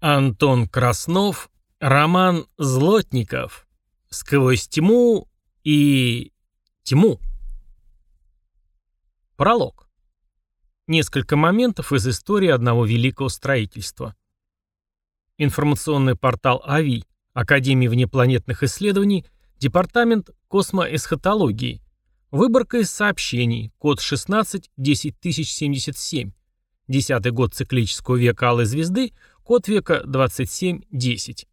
Антон Краснов, Роман Злотников. Сквозь тьму и... тьму. Пролог. Несколько моментов из истории одного великого строительства. Информационный портал АВИ, Академии внепланетных исследований, Департамент космоэсхатологии. Выборка из сообщений, код 16 10077. Десятый год циклического века Алой Звезды, Код века 2710.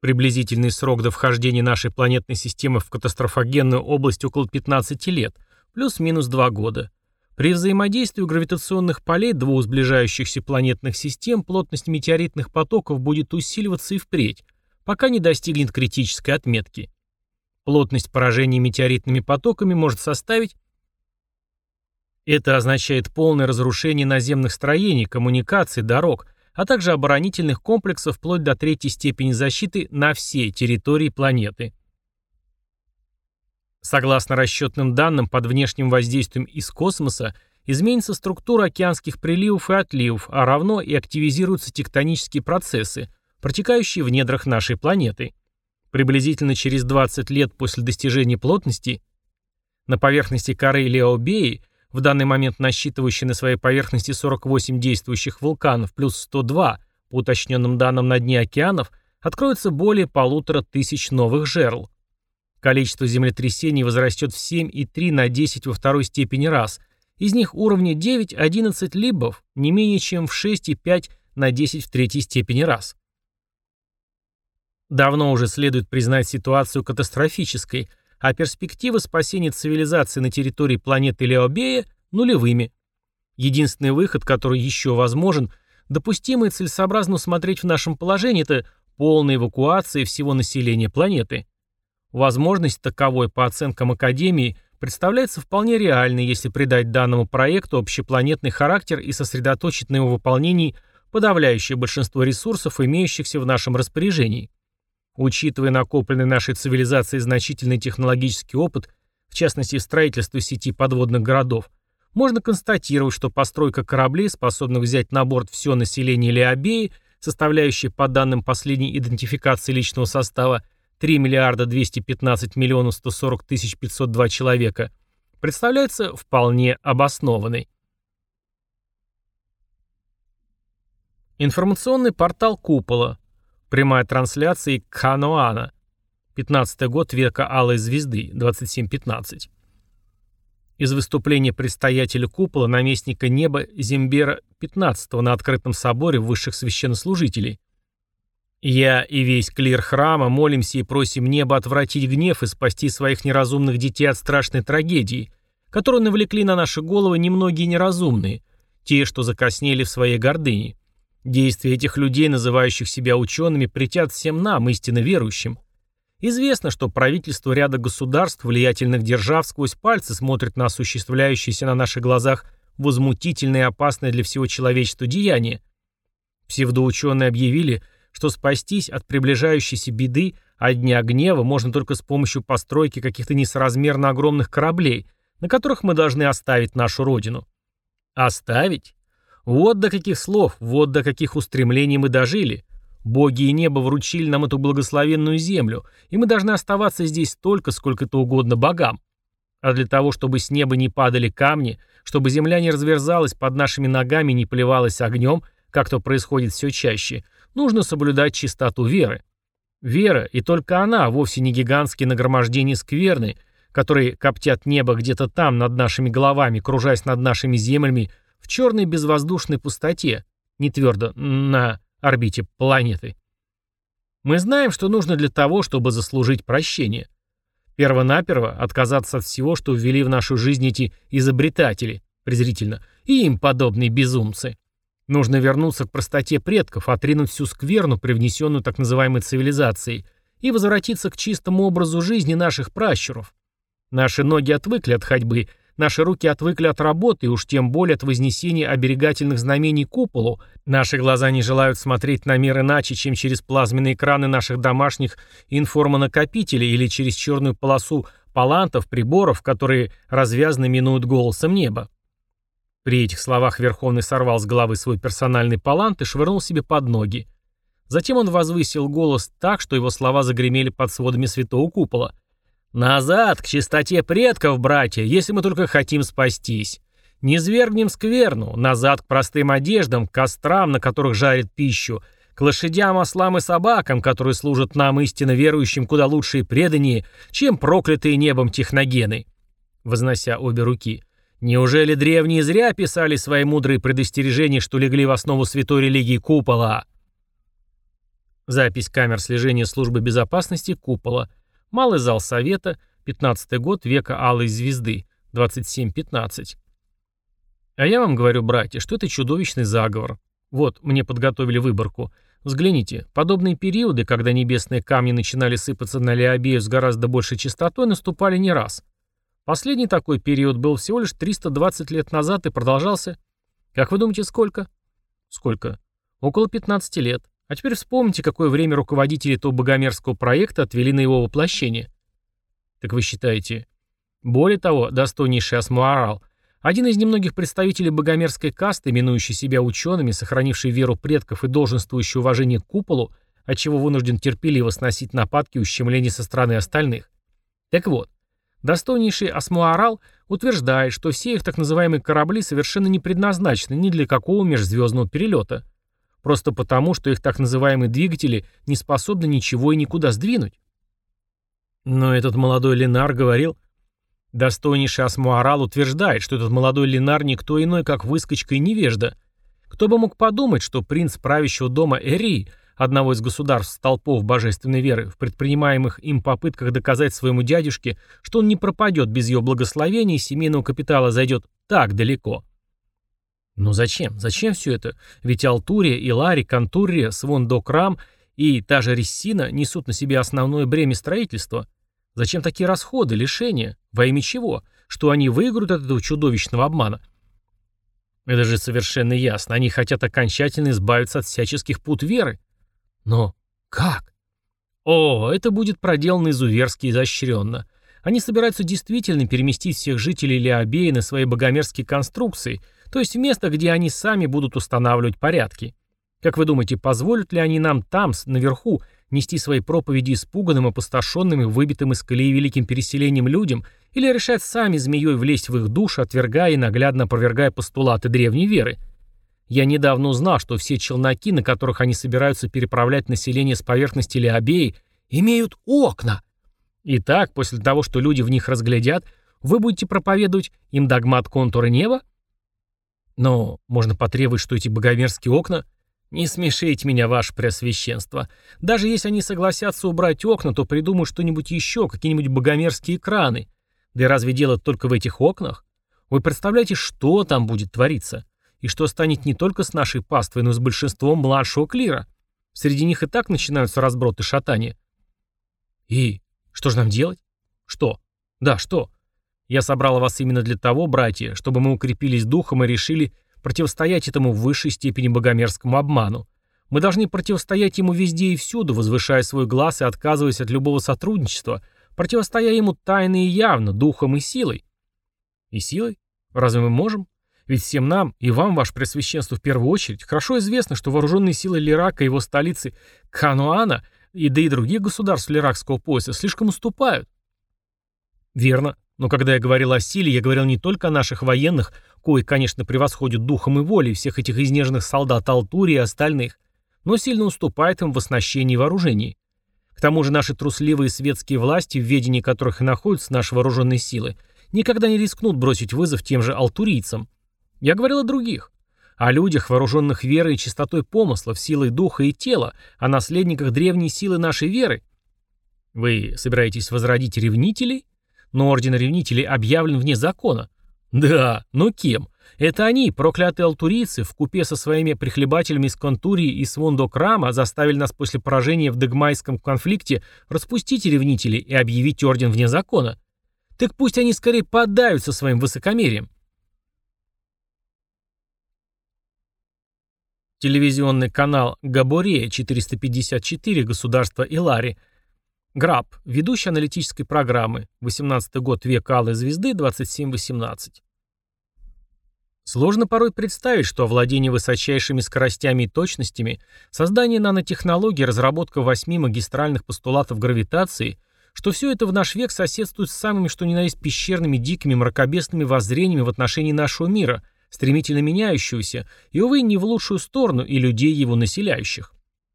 Приблизительный срок до вхождения нашей планетной системы в катастрофогенную область около 15 лет, плюс-минус 2 года. При взаимодействии гравитационных полей двух сближающихся планетных систем плотность метеоритных потоков будет усиливаться и впредь, пока не достигнет критической отметки. Плотность поражения метеоритными потоками может составить это означает полное разрушение наземных строений, коммуникаций, дорог, а также оборонительных комплексов вплоть до третьей степени защиты на всей территории планеты. Согласно расчетным данным, под внешним воздействием из космоса изменится структура океанских приливов и отливов, а равно и активизируются тектонические процессы, протекающие в недрах нашей планеты. Приблизительно через 20 лет после достижения плотности на поверхности коры Леобеи – в данный момент насчитывающий на своей поверхности 48 действующих вулканов плюс 102, по уточненным данным на дне океанов, откроется более полутора тысяч новых жерл. Количество землетрясений возрастет в 7,3 на 10 во второй степени раз, из них уровни 9-11 либов не менее чем в 6,5 на 10 в третьей степени раз. Давно уже следует признать ситуацию катастрофической – а перспективы спасения цивилизации на территории планеты Леобея – нулевыми. Единственный выход, который еще возможен, допустимо и целесообразно смотреть в нашем положении – это полная эвакуация всего населения планеты. Возможность таковой, по оценкам Академии, представляется вполне реальной, если придать данному проекту общепланетный характер и сосредоточить на его выполнении подавляющее большинство ресурсов, имеющихся в нашем распоряжении. Учитывая накопленный нашей цивилизацией значительный технологический опыт, в частности в строительстве сети подводных городов, можно констатировать, что постройка кораблей, способных взять на борт все население Леобеи, составляющее по данным последней идентификации личного состава 3 миллиарда 215 миллионов 140 тысяч 502 человека, представляется вполне обоснованной. Информационный портал Купола. Прямая трансляция Кхануана. 15 год века Алой Звезды, 2715. Из выступления предстоятеля купола наместника неба Зембера 15 на открытом соборе высших священнослужителей. «Я и весь клир храма молимся и просим небо отвратить гнев и спасти своих неразумных детей от страшной трагедии, которую навлекли на наши головы немногие неразумные, те, что закоснели в своей гордыне. Действия этих людей, называющих себя учеными, претят всем нам, истинно верующим. Известно, что правительство ряда государств, влиятельных держав, сквозь пальцы смотрит на осуществляющееся на наших глазах возмутительное и опасное для всего человечества деяние. Псевдоученые объявили, что спастись от приближающейся беды, от дня гнева, можно только с помощью постройки каких-то несоразмерно огромных кораблей, на которых мы должны оставить нашу родину. Оставить? Вот до каких слов, вот до каких устремлений мы дожили. Боги и небо вручили нам эту благословенную землю, и мы должны оставаться здесь столько, сколько это угодно богам. А для того, чтобы с неба не падали камни, чтобы земля не разверзалась под нашими ногами и не поливалась огнем, как то происходит все чаще, нужно соблюдать чистоту веры. Вера, и только она, вовсе не гигантские нагромождения скверны, которые коптят небо где-то там, над нашими головами, кружась над нашими землями, в черной безвоздушной пустоте, не твердо на орбите планеты. Мы знаем, что нужно для того, чтобы заслужить прощение. Первонаперво отказаться от всего, что ввели в нашу жизнь эти изобретатели, презрительно, и им подобные безумцы. Нужно вернуться к простоте предков, отринуть всю скверну, привнесенную так называемой цивилизацией, и возвратиться к чистому образу жизни наших пращуров. Наши ноги отвыкли от ходьбы, Наши руки отвыкли от работы и уж тем более от вознесения оберегательных знамений куполу. Наши глаза не желают смотреть на мир иначе, чем через плазменные экраны наших домашних информонакопителей или через черную полосу палантов, приборов, которые развязно минуют голосом неба. При этих словах Верховный сорвал с головы свой персональный палант и швырнул себе под ноги. Затем он возвысил голос так, что его слова загремели под сводами святого купола. «Назад, к чистоте предков, братья, если мы только хотим спастись. Не свергнем скверну, назад к простым одеждам, к кострам, на которых жарят пищу, к лошадям, ослам и собакам, которые служат нам, истинно верующим, куда лучше и преданнее, чем проклятые небом техногены». Вознося обе руки – Неужели древние зря писали свои мудрые предостережения, что легли в основу святой религии купола? Запись камер слежения службы безопасности купола. Малый зал совета, 15 год века Алой звезды, 27.15. А я вам говорю, братья, что это чудовищный заговор. Вот, мне подготовили выборку. Взгляните, подобные периоды, когда небесные камни начинали сыпаться на Леобею с гораздо большей частотой, наступали не раз. Последний такой период был всего лишь 320 лет назад и продолжался... Как вы думаете, сколько? Сколько? Около 15 лет. А теперь вспомните, какое время руководители этого богомерзкого проекта отвели на его воплощение. Так вы считаете... Более того, достойнейший Асмуарал, один из немногих представителей богомерзкой касты, именующий себя учеными, сохранивший веру предков и долженствующий уважение к куполу, отчего вынужден терпеливо сносить нападки и ущемления со стороны остальных. Так вот, Достойнейший Асмуарал утверждает, что все их так называемые корабли совершенно не предназначены ни для какого межзвездного перелета. Просто потому, что их так называемые двигатели не способны ничего и никуда сдвинуть. Но этот молодой Ленар говорил... Достойнейший Асмуарал утверждает, что этот молодой Ленар никто иной, как выскочка и невежда. Кто бы мог подумать, что принц правящего дома Эрии – одного из государств столпов божественной веры, в предпринимаемых им попытках доказать своему дядюшке, что он не пропадет без ее благословения и семейного капитала зайдет так далеко. Но зачем? Зачем все это? Ведь Алтурия, Илари, Кантурия, Свондокрам и та же Рессина несут на себе основное бремя строительства. Зачем такие расходы, лишения? Во имя чего? Что они выиграют от этого чудовищного обмана? Это же совершенно ясно. Они хотят окончательно избавиться от всяческих пут веры. Но как? О, это будет проделано изуверски и изощренно. Они собираются действительно переместить всех жителей Леобеи на свои богомерзкие конструкции, то есть в место, где они сами будут устанавливать порядки. Как вы думаете, позволят ли они нам там, наверху, нести свои проповеди испуганным, опустошенным и выбитым из колеи великим переселением людям, или решать сами змеей влезть в их души, отвергая и наглядно опровергая постулаты древней веры – я недавно узнал, что все челноки, на которых они собираются переправлять население с поверхности Леобеи, имеют окна. Итак, после того, что люди в них разглядят, вы будете проповедовать им догмат контура неба? Но можно потребовать, что эти богомерзкие окна... Не смешите меня, ваше преосвященство. Даже если они согласятся убрать окна, то придумают что-нибудь еще, какие-нибудь богомерзкие экраны. Да и разве дело только в этих окнах? Вы представляете, что там будет твориться? и что станет не только с нашей паствой, но и с большинством младшего клира. Среди них и так начинаются разброты шатания. И что же нам делать? Что? Да, что? Я собрал вас именно для того, братья, чтобы мы укрепились духом и решили противостоять этому в высшей степени богомерзкому обману. Мы должны противостоять ему везде и всюду, возвышая свой глаз и отказываясь от любого сотрудничества, противостоя ему тайно и явно, духом и силой. И силой? Разве мы можем? Ведь всем нам, и вам, ваше Пресвященство, в первую очередь, хорошо известно, что вооруженные силы Лирака и его столицы Хануана и да и других государств Лиракского пояса слишком уступают. Верно. Но когда я говорил о силе, я говорил не только о наших военных, кои, конечно, превосходят духом и волей всех этих изнеженных солдат Алтури и остальных, но сильно уступает им в оснащении и вооружении. К тому же наши трусливые светские власти, в ведении которых и находятся наши вооруженные силы, никогда не рискнут бросить вызов тем же алтурийцам. Я говорил о других. О людях, вооруженных верой и чистотой помыслов, силой духа и тела, о наследниках древней силы нашей веры. Вы собираетесь возродить ревнителей? Но орден ревнителей объявлен вне закона. Да, но кем? Это они, проклятые алтурийцы, в купе со своими прихлебателями из Контурии и Свондокрама заставили нас после поражения в Дегмайском конфликте распустить ревнителей и объявить орден вне закона. Так пусть они скорее поддаются своим высокомерием. Телевизионный канал Габорея 454, государство Илари. Граб, ведущий аналитической программы, 18 год века Алой звезды, 2718. Сложно порой представить, что овладение высочайшими скоростями и точностями, создание нанотехнологий, разработка восьми магистральных постулатов гравитации, что все это в наш век соседствует с самыми что ни на есть пещерными дикими мракобесными воззрениями в отношении нашего мира, стремительно меняющегося, и, увы, не в лучшую сторону и людей его населяющих.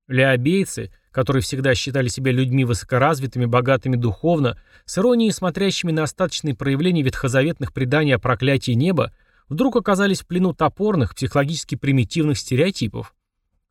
Леобейцы, которые всегда считали себя людьми высокоразвитыми, богатыми духовно, с иронией смотрящими на остаточные проявления ветхозаветных преданий о проклятии неба, вдруг оказались в плену топорных, психологически примитивных стереотипов.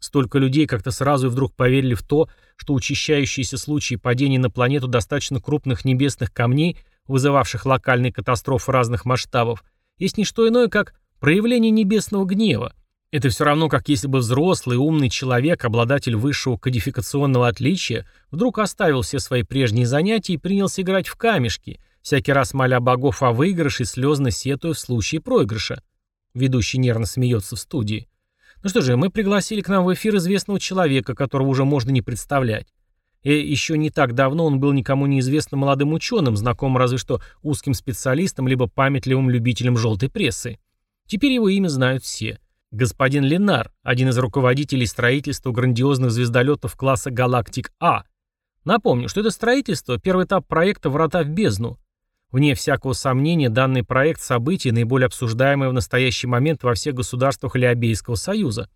Столько людей как-то сразу и вдруг поверили в то, что учащающиеся случаи падения на планету достаточно крупных небесных камней, вызывавших локальные катастрофы разных масштабов, есть не что иное, как проявление небесного гнева. Это все равно, как если бы взрослый, умный человек, обладатель высшего кодификационного отличия, вдруг оставил все свои прежние занятия и принялся играть в камешки, всякий раз моля богов о выигрыше и слезно сетуя в случае проигрыша. Ведущий нервно смеется в студии. Ну что же, мы пригласили к нам в эфир известного человека, которого уже можно не представлять. И еще не так давно он был никому неизвестным молодым ученым, знакомым разве что узким специалистам либо памятливым любителям желтой прессы. Теперь его имя знают все. Господин Ленар, один из руководителей строительства грандиозных звездолетов класса «Галактик А». Напомню, что это строительство – первый этап проекта «Врата в бездну», Вне всякого сомнения, данный проект событий наиболее обсуждаемый в настоящий момент во всех государствах Лиобейского союза.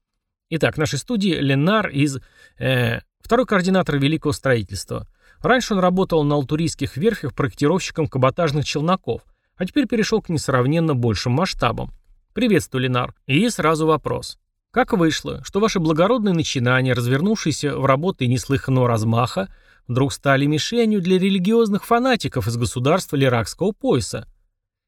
Итак, в нашей студии Ленар из... Э, второй координатор Великого строительства. Раньше он работал на алтурийских верфях проектировщиком каботажных челноков, а теперь перешел к несравненно большим масштабам. Приветствую, Ленар. И сразу вопрос. Как вышло, что ваши благородные начинания, развернувшиеся в работы неслыханного размаха, вдруг стали мишенью для религиозных фанатиков из государства Лиракского пояса.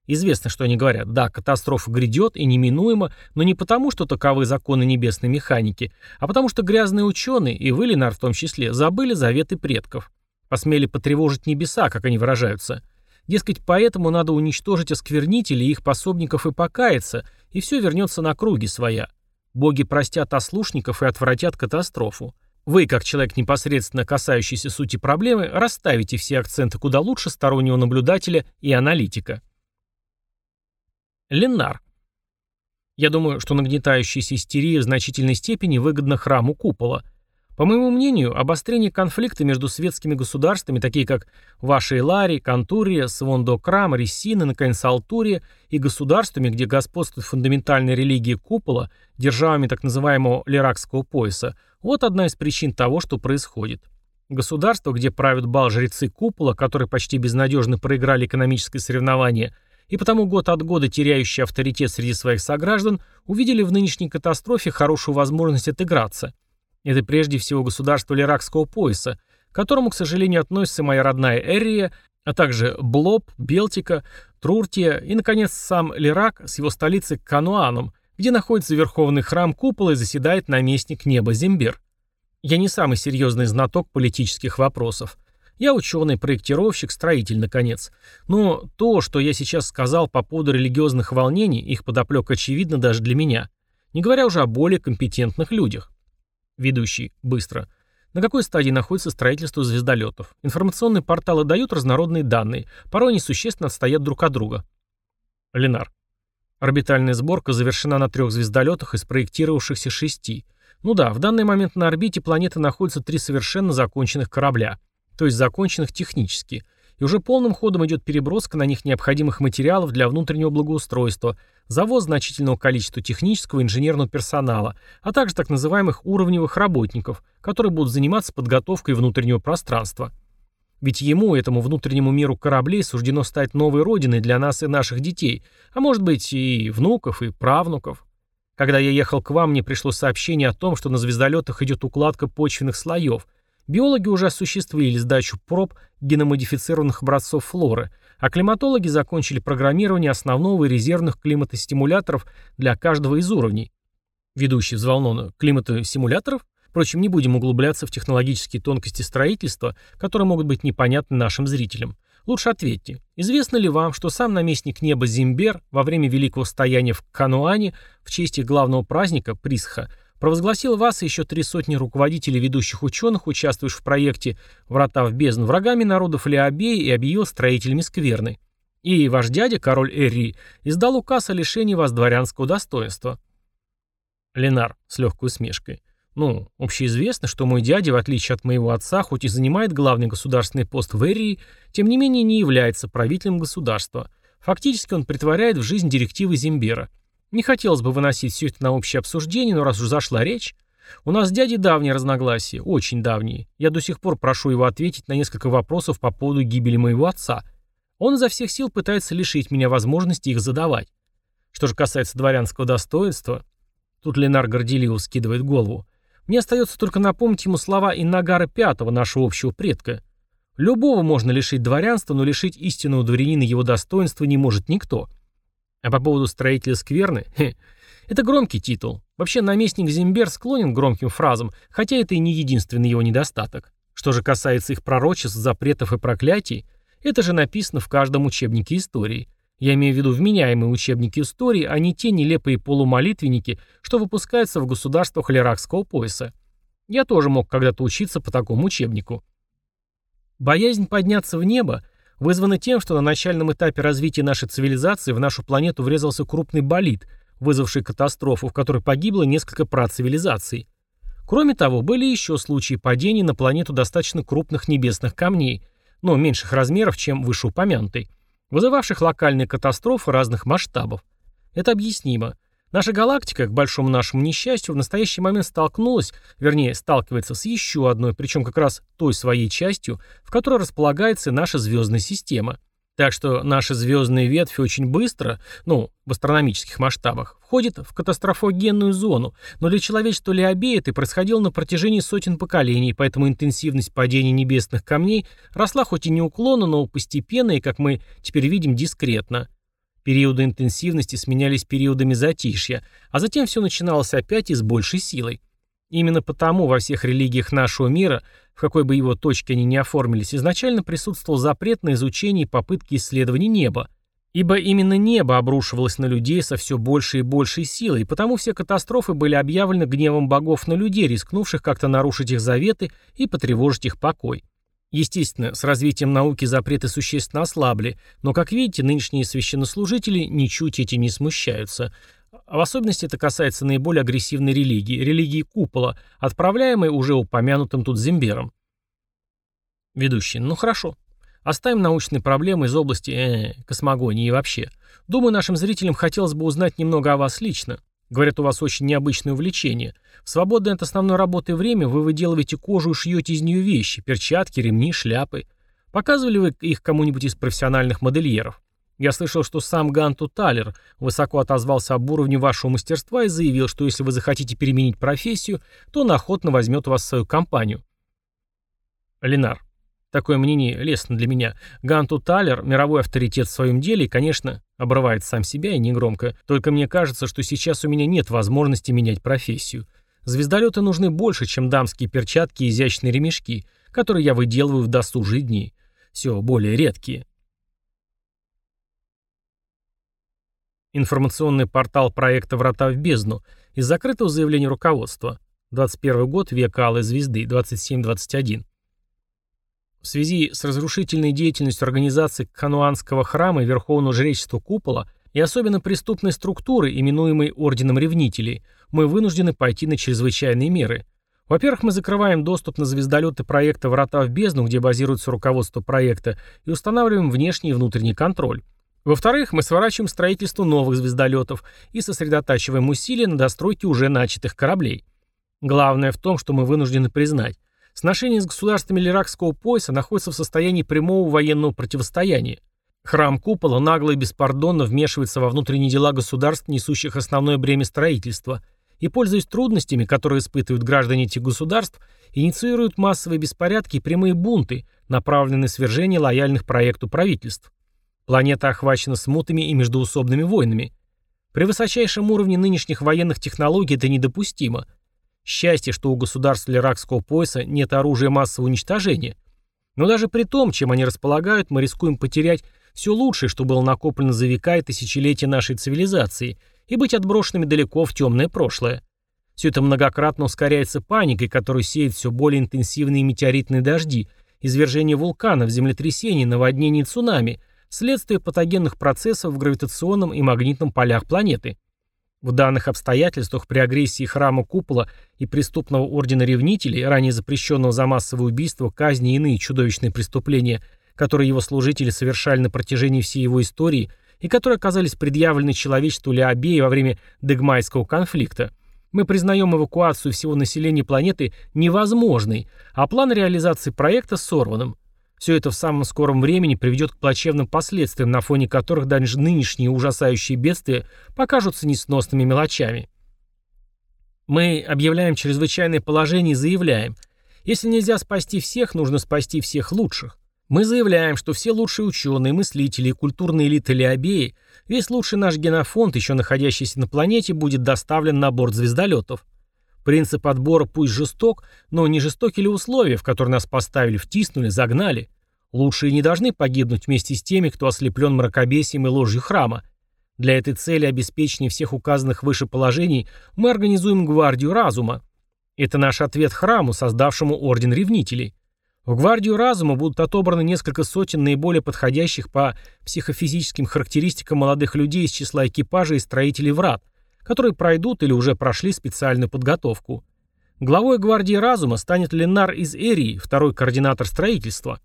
Известно, что они говорят, да, катастрофа грядет и неминуемо, но не потому, что таковы законы небесной механики, а потому что грязные ученые, и вы, Ленар в том числе, забыли заветы предков. Посмели потревожить небеса, как они выражаются. Дескать, поэтому надо уничтожить осквернителей и их пособников и покаяться, и все вернется на круги своя. Боги простят ослушников и отвратят катастрофу. Вы, как человек, непосредственно касающийся сути проблемы, расставите все акценты куда лучше стороннего наблюдателя и аналитика. Леннар. Я думаю, что нагнетающаяся истерия в значительной степени выгодна храму купола – по моему мнению, обострение конфликта между светскими государствами, такие как ваши Иларий, Кантурия, Свондокрам, Рессина, наконец, Алтурия, и государствами, где господствует фундаментальная религия купола, державами так называемого Лиракского пояса, вот одна из причин того, что происходит. Государства, где правят бал жрецы купола, которые почти безнадежно проиграли экономическое соревнование, и потому год от года теряющие авторитет среди своих сограждан, увидели в нынешней катастрофе хорошую возможность отыграться – это прежде всего государство Лиракского пояса, к которому, к сожалению, относится моя родная Эрия, а также Блоб, Белтика, Труртия и, наконец, сам Лирак с его столицей Кануаном, где находится верховный храм купола и заседает наместник неба Зембер. Я не самый серьезный знаток политических вопросов. Я ученый, проектировщик, строитель, наконец. Но то, что я сейчас сказал по поводу религиозных волнений, их подоплек очевидно даже для меня. Не говоря уже о более компетентных людях. Ведущий. Быстро. На какой стадии находится строительство звездолетов? Информационные порталы дают разнородные данные. Порой они существенно отстоят друг от друга. Ленар. Орбитальная сборка завершена на трех звездолетах из проектировавшихся шести. Ну да, в данный момент на орбите планеты находятся три совершенно законченных корабля. То есть законченных технически и уже полным ходом идет переброска на них необходимых материалов для внутреннего благоустройства, завоз значительного количества технического и инженерного персонала, а также так называемых уровневых работников, которые будут заниматься подготовкой внутреннего пространства. Ведь ему, этому внутреннему миру кораблей, суждено стать новой родиной для нас и наших детей, а может быть и внуков, и правнуков. Когда я ехал к вам, мне пришло сообщение о том, что на звездолетах идет укладка почвенных слоев, Биологи уже осуществили сдачу проб геномодифицированных образцов флоры, а климатологи закончили программирование основного и резервных климатостимуляторов для каждого из уровней. Ведущий взволнованно. Климатостимуляторов? Впрочем, не будем углубляться в технологические тонкости строительства, которые могут быть непонятны нашим зрителям. Лучше ответьте, известно ли вам, что сам наместник неба Зимбер во время Великого Стояния в Кануане в честь их главного праздника, Присха, провозгласил вас и еще три сотни руководителей ведущих ученых, участвующих в проекте «Врата в бездну» врагами народов Леобеи и объявил строителями скверны. И ваш дядя, король Эрри, издал указ о лишении вас дворянского достоинства. Ленар с легкой усмешкой. Ну, общеизвестно, что мой дядя, в отличие от моего отца, хоть и занимает главный государственный пост в Эрии, тем не менее не является правителем государства. Фактически он притворяет в жизнь директивы Зимбера. Не хотелось бы выносить все это на общее обсуждение, но раз уж зашла речь... У нас с дядей давние разногласия, очень давние. Я до сих пор прошу его ответить на несколько вопросов по поводу гибели моего отца. Он изо всех сил пытается лишить меня возможности их задавать. Что же касается дворянского достоинства... Тут Ленар горделиво скидывает голову. Мне остается только напомнить ему слова Иннагара Пятого, нашего общего предка. Любого можно лишить дворянства, но лишить истинного дворянина его достоинства не может никто. А по поводу строителя скверны, хе, это громкий титул. Вообще наместник Зимбер склонен к громким фразам, хотя это и не единственный его недостаток. Что же касается их пророчеств, запретов и проклятий, это же написано в каждом учебнике истории. Я имею в виду вменяемые учебники истории, а не те нелепые полумолитвенники, что выпускаются в государствах Лиракского пояса. Я тоже мог когда-то учиться по такому учебнику. Боязнь подняться в небо вызвана тем, что на начальном этапе развития нашей цивилизации в нашу планету врезался крупный болид, вызвавший катастрофу, в которой погибло несколько працивилизаций. Кроме того, были еще случаи падений на планету достаточно крупных небесных камней, но меньших размеров, чем вышеупомянутый – вызывавших локальные катастрофы разных масштабов. Это объяснимо. Наша галактика, к большому нашему несчастью, в настоящий момент столкнулась, вернее, сталкивается с еще одной, причем как раз той своей частью, в которой располагается наша звездная система – так что наши звездные ветви очень быстро, ну, в астрономических масштабах, входят в катастрофогенную зону, но для человечества Леобея это происходило на протяжении сотен поколений, поэтому интенсивность падения небесных камней росла хоть и неуклонно, но постепенно и, как мы теперь видим, дискретно. Периоды интенсивности сменялись периодами затишья, а затем все начиналось опять и с большей силой. Именно потому во всех религиях нашего мира, в какой бы его точке они ни оформились, изначально присутствовал запрет на изучение и попытки исследования неба. Ибо именно небо обрушивалось на людей со все большей и большей силой, и потому все катастрофы были объявлены гневом богов на людей, рискнувших как-то нарушить их заветы и потревожить их покой. Естественно, с развитием науки запреты существенно ослабли, но, как видите, нынешние священнослужители ничуть этим не смущаются. В особенности это касается наиболее агрессивной религии, религии купола, отправляемой уже упомянутым тут Зимбером. Ведущий, ну хорошо. Оставим научные проблемы из области э, космогонии и вообще. Думаю, нашим зрителям хотелось бы узнать немного о вас лично. Говорят, у вас очень необычное увлечение. В свободное от основной работы время вы выделываете кожу и шьете из нее вещи, перчатки, ремни, шляпы. Показывали вы их кому-нибудь из профессиональных модельеров? Я слышал, что сам Ганту Талер высоко отозвался об уровне вашего мастерства и заявил, что если вы захотите переменить профессию, то он охотно возьмет вас свою компанию. Ленар. Такое мнение лестно для меня. Ганту Талер – мировой авторитет в своем деле и, конечно, обрывает сам себя и негромко. Только мне кажется, что сейчас у меня нет возможности менять профессию. Звездолеты нужны больше, чем дамские перчатки и изящные ремешки, которые я выделываю в досужие дни. Все более редкие. Информационный портал проекта «Врата в бездну» из закрытого заявления руководства. 21 год, век Алой Звезды, 2721. В связи с разрушительной деятельностью организации Хануанского храма и Верховного жречества Купола и особенно преступной структуры, именуемой Орденом Ревнителей, мы вынуждены пойти на чрезвычайные меры. Во-первых, мы закрываем доступ на звездолеты проекта «Врата в бездну», где базируется руководство проекта, и устанавливаем внешний и внутренний контроль. Во-вторых, мы сворачиваем строительство новых звездолетов и сосредотачиваем усилия на достройке уже начатых кораблей. Главное в том, что мы вынуждены признать, сношение с государствами Лиракского пояса находится в состоянии прямого военного противостояния. Храм Купола нагло и беспардонно вмешивается во внутренние дела государств, несущих основное бремя строительства, и, пользуясь трудностями, которые испытывают граждане этих государств, инициируют массовые беспорядки и прямые бунты, направленные на свержение лояльных проекту правительств. Планета охвачена смутами и междуусобными войнами. При высочайшем уровне нынешних военных технологий это недопустимо. Счастье, что у государств Лиракского пояса нет оружия массового уничтожения. Но даже при том, чем они располагают, мы рискуем потерять все лучшее, что было накоплено за века и тысячелетия нашей цивилизации, и быть отброшенными далеко в темное прошлое. Все это многократно ускоряется паникой, которую сеют все более интенсивные метеоритные дожди, извержение вулканов, землетрясения, наводнения и цунами – следствие патогенных процессов в гравитационном и магнитном полях планеты. В данных обстоятельствах при агрессии храма купола и преступного ордена ревнителей, ранее запрещенного за массовое убийство, казни и иные чудовищные преступления, которые его служители совершали на протяжении всей его истории и которые оказались предъявлены человечеству Леобеи во время Дегмайского конфликта, мы признаем эвакуацию всего населения планеты невозможной, а план реализации проекта сорванным. Все это в самом скором времени приведет к плачевным последствиям, на фоне которых даже нынешние ужасающие бедствия покажутся несносными мелочами. Мы объявляем чрезвычайное положение и заявляем, если нельзя спасти всех, нужно спасти всех лучших. Мы заявляем, что все лучшие ученые, мыслители и культурные элиты Лиобеи, весь лучший наш генофонд, еще находящийся на планете, будет доставлен на борт звездолетов. Принцип отбора пусть жесток, но не жестоки ли условия, в которые нас поставили, втиснули, загнали? Лучшие не должны погибнуть вместе с теми, кто ослеплен мракобесием и ложью храма. Для этой цели обеспечения всех указанных выше положений мы организуем гвардию разума. Это наш ответ храму, создавшему орден ревнителей. В гвардию разума будут отобраны несколько сотен наиболее подходящих по психофизическим характеристикам молодых людей из числа экипажа и строителей врат, которые пройдут или уже прошли специальную подготовку. Главой гвардии разума станет Ленар из Эрии, второй координатор строительства.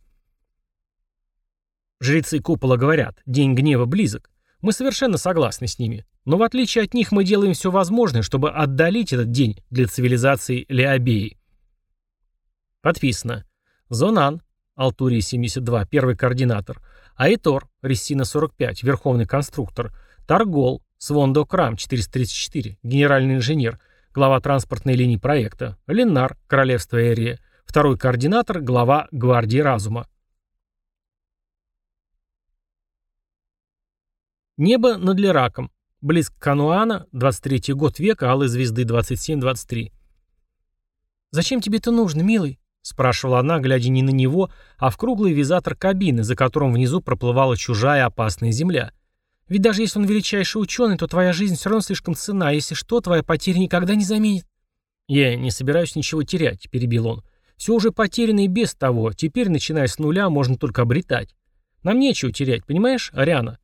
Жрецы купола говорят, день гнева близок. Мы совершенно согласны с ними. Но в отличие от них мы делаем все возможное, чтобы отдалить этот день для цивилизации Леобеи. Подписано. Зонан, Алтурия 72, первый координатор. Аитор, Рессина 45, верховный конструктор. Таргол, Свондо Крам, 434, генеральный инженер, глава транспортной линии проекта. Леннар, королевство Эрия, второй координатор, глава гвардии разума. Небо над Лераком. Близко к Кануана, 23 год века, алой звезды 27-23. «Зачем тебе это нужно, милый?» — спрашивала она, глядя не на него, а в круглый визатор кабины, за которым внизу проплывала чужая опасная земля. «Ведь даже если он величайший ученый, то твоя жизнь все равно слишком цена, если что, твоя потеря никогда не заменит». «Я не собираюсь ничего терять», — перебил он. «Все уже потеряно и без того. Теперь, начиная с нуля, можно только обретать. Нам нечего терять, понимаешь, Ариана?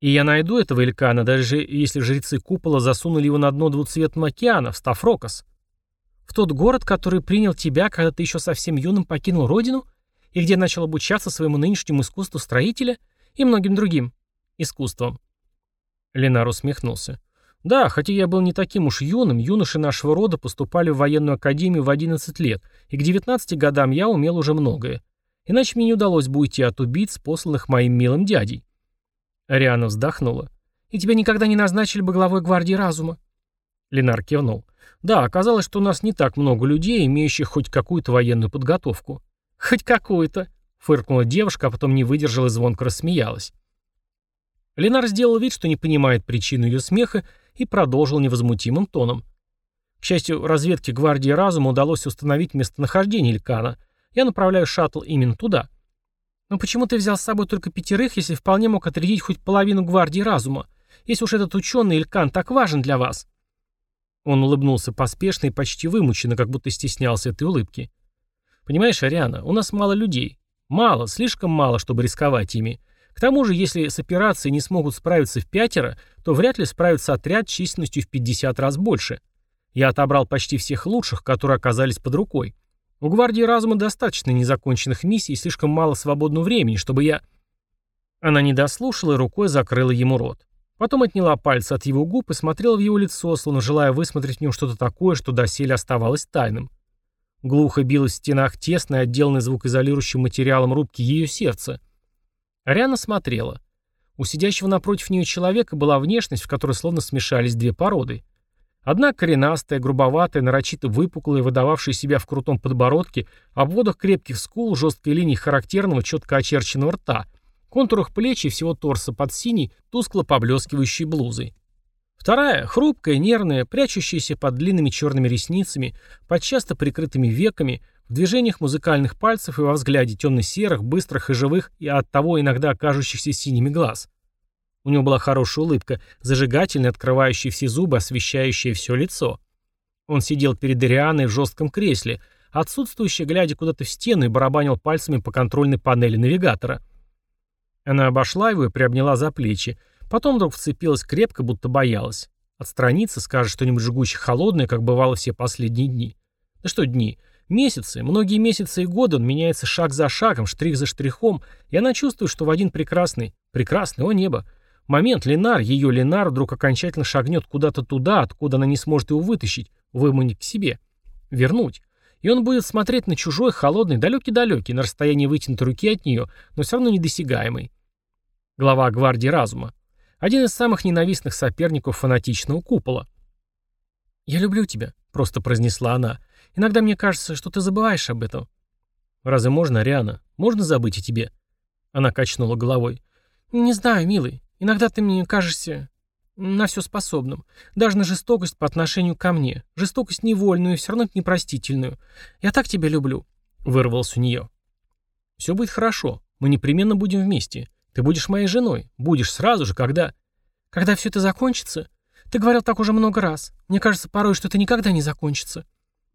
И я найду этого Илькана, даже если жрецы купола засунули его на дно двуцветного океана, в Стафрокос. В тот город, который принял тебя, когда ты еще совсем юным покинул родину, и где начал обучаться своему нынешнему искусству строителя и многим другим искусствам. Ленар усмехнулся. Да, хотя я был не таким уж юным, юноши нашего рода поступали в военную академию в 11 лет, и к 19 годам я умел уже многое. Иначе мне не удалось бы уйти от убийц, посланных моим милым дядей. Ариана вздохнула. «И тебя никогда не назначили бы главой гвардии разума?» Ленар кивнул. Да, оказалось, что у нас не так много людей, имеющих хоть какую-то военную подготовку. Хоть какую-то, фыркнула девушка, а потом не выдержала и звонко рассмеялась. Ленар сделал вид, что не понимает причину ее смеха и продолжил невозмутимым тоном. К счастью, разведке гвардии разума удалось установить местонахождение Илькана. Я направляю шаттл именно туда. Но почему ты взял с собой только пятерых, если вполне мог отрядить хоть половину гвардии разума? Если уж этот ученый Илькан так важен для вас? Он улыбнулся поспешно и почти вымученно, как будто стеснялся этой улыбки. «Понимаешь, Ариана, у нас мало людей. Мало, слишком мало, чтобы рисковать ими. К тому же, если с операцией не смогут справиться в пятеро, то вряд ли справится отряд численностью в 50 раз больше. Я отобрал почти всех лучших, которые оказались под рукой. У гвардии разума достаточно незаконченных миссий и слишком мало свободного времени, чтобы я...» Она не дослушала и рукой закрыла ему рот. Потом отняла пальцы от его губ и смотрела в его лицо, словно желая высмотреть в нем что-то такое, что доселе оставалось тайным. Глухо билось в стенах тесное, отделанное звукоизолирующим материалом рубки ее сердца. Ариана смотрела. У сидящего напротив нее человека была внешность, в которой словно смешались две породы. Одна коренастая, грубоватая, нарочито выпуклая, выдававшая себя в крутом подбородке, обводах крепких скул, жесткой линии характерного, четко очерченного рта — контурах плеч и всего торса под синей, тускло поблескивающей блузой. Вторая, хрупкая, нервная, прячущаяся под длинными черными ресницами, под часто прикрытыми веками, в движениях музыкальных пальцев и во взгляде темно-серых, быстрых и живых, и оттого иногда кажущихся синими глаз. У него была хорошая улыбка, зажигательная, открывающая все зубы, освещающая все лицо. Он сидел перед Ирианой в жестком кресле, отсутствующий, глядя куда-то в стену и барабанил пальцами по контрольной панели навигатора – Она обошла его и приобняла за плечи, потом вдруг вцепилась крепко, будто боялась. Отстраниться, скажет что-нибудь жгуче холодное, как бывало все последние дни. Да что дни? Месяцы, многие месяцы и годы он меняется шаг за шагом, штрих за штрихом, и она чувствует, что в один прекрасный, прекрасный, о небо, момент Ленар, ее Ленар, вдруг окончательно шагнет куда-то туда, откуда она не сможет его вытащить, выманить к себе, вернуть. И он будет смотреть на чужой, холодный, далекий-далекий, на расстоянии вытянутой руки от нее, но все равно недосягаемый. Глава гвардии разума. Один из самых ненавистных соперников фанатичного купола. «Я люблю тебя», — просто произнесла она. «Иногда мне кажется, что ты забываешь об этом». «Разве можно, Ариана? Можно забыть о тебе?» Она качнула головой. «Не знаю, милый. Иногда ты мне кажешься на все способным. Даже на жестокость по отношению ко мне. Жестокость невольную и все равно непростительную. Я так тебя люблю», — вырвалось у нее. «Все будет хорошо. Мы непременно будем вместе. Ты будешь моей женой. Будешь сразу же, когда...» «Когда все это закончится? Ты говорил так уже много раз. Мне кажется порой, что это никогда не закончится».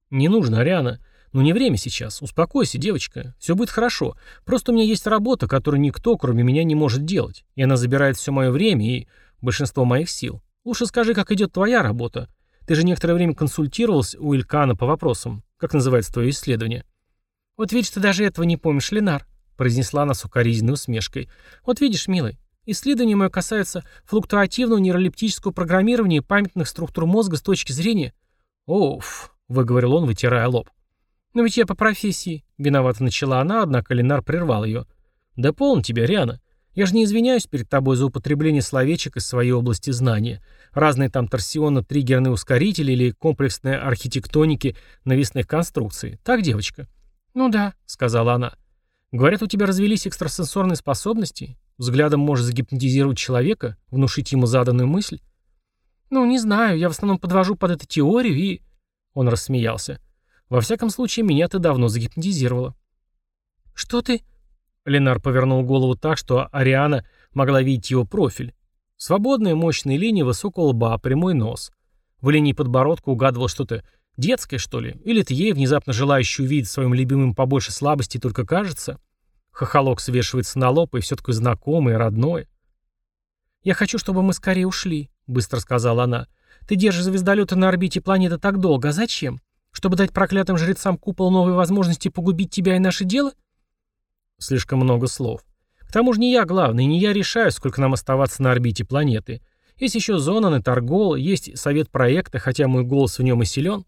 «Не нужно, Ариана. Ну не время сейчас. Успокойся, девочка. Все будет хорошо. Просто у меня есть работа, которую никто, кроме меня, не может делать. И она забирает все мое время и большинство моих сил. Лучше скажи, как идет твоя работа. Ты же некоторое время консультировался у Илькана по вопросам. Как называется твое исследование?» «Вот видишь, ты даже этого не помнишь, Ленар», произнесла она с укоризненной усмешкой. «Вот видишь, милый, исследование мое касается флуктуативного нейролептического программирования памятных структур мозга с точки зрения...» «Оф», — выговорил он, вытирая лоб. «Но ведь я по профессии», — виновато начала она, однако Ленар прервал ее. «Да полно тебя, Риана. Я же не извиняюсь перед тобой за употребление словечек из своей области знания. Разные там торсионно-триггерные ускорители или комплексные архитектоники навесных конструкций. Так, девочка?» «Ну да», — сказала она. Говорят, у тебя развелись экстрасенсорные способности? Взглядом можешь загипнотизировать человека, внушить ему заданную мысль? Ну, не знаю, я в основном подвожу под эту теорию и... Он рассмеялся. Во всяком случае, меня ты давно загипнотизировала. Что ты? Ленар повернул голову так, что Ариана могла видеть его профиль. Свободная мощная линия высокого лба, прямой нос. В линии подбородка угадывал что-то Детская, что ли? Или это ей, внезапно желающей увидеть своим любимым побольше слабости, только кажется? Хохолок свешивается на лоб, и все такое знакомое, родное. «Я хочу, чтобы мы скорее ушли», — быстро сказала она. «Ты держишь звездолеты на орбите планеты так долго, а зачем? Чтобы дать проклятым жрецам купол новые возможности погубить тебя и наше дело?» Слишком много слов. К тому же не я главный, не я решаю, сколько нам оставаться на орбите планеты. Есть еще Зонан и Торгол, есть совет проекта, хотя мой голос в нем и силен.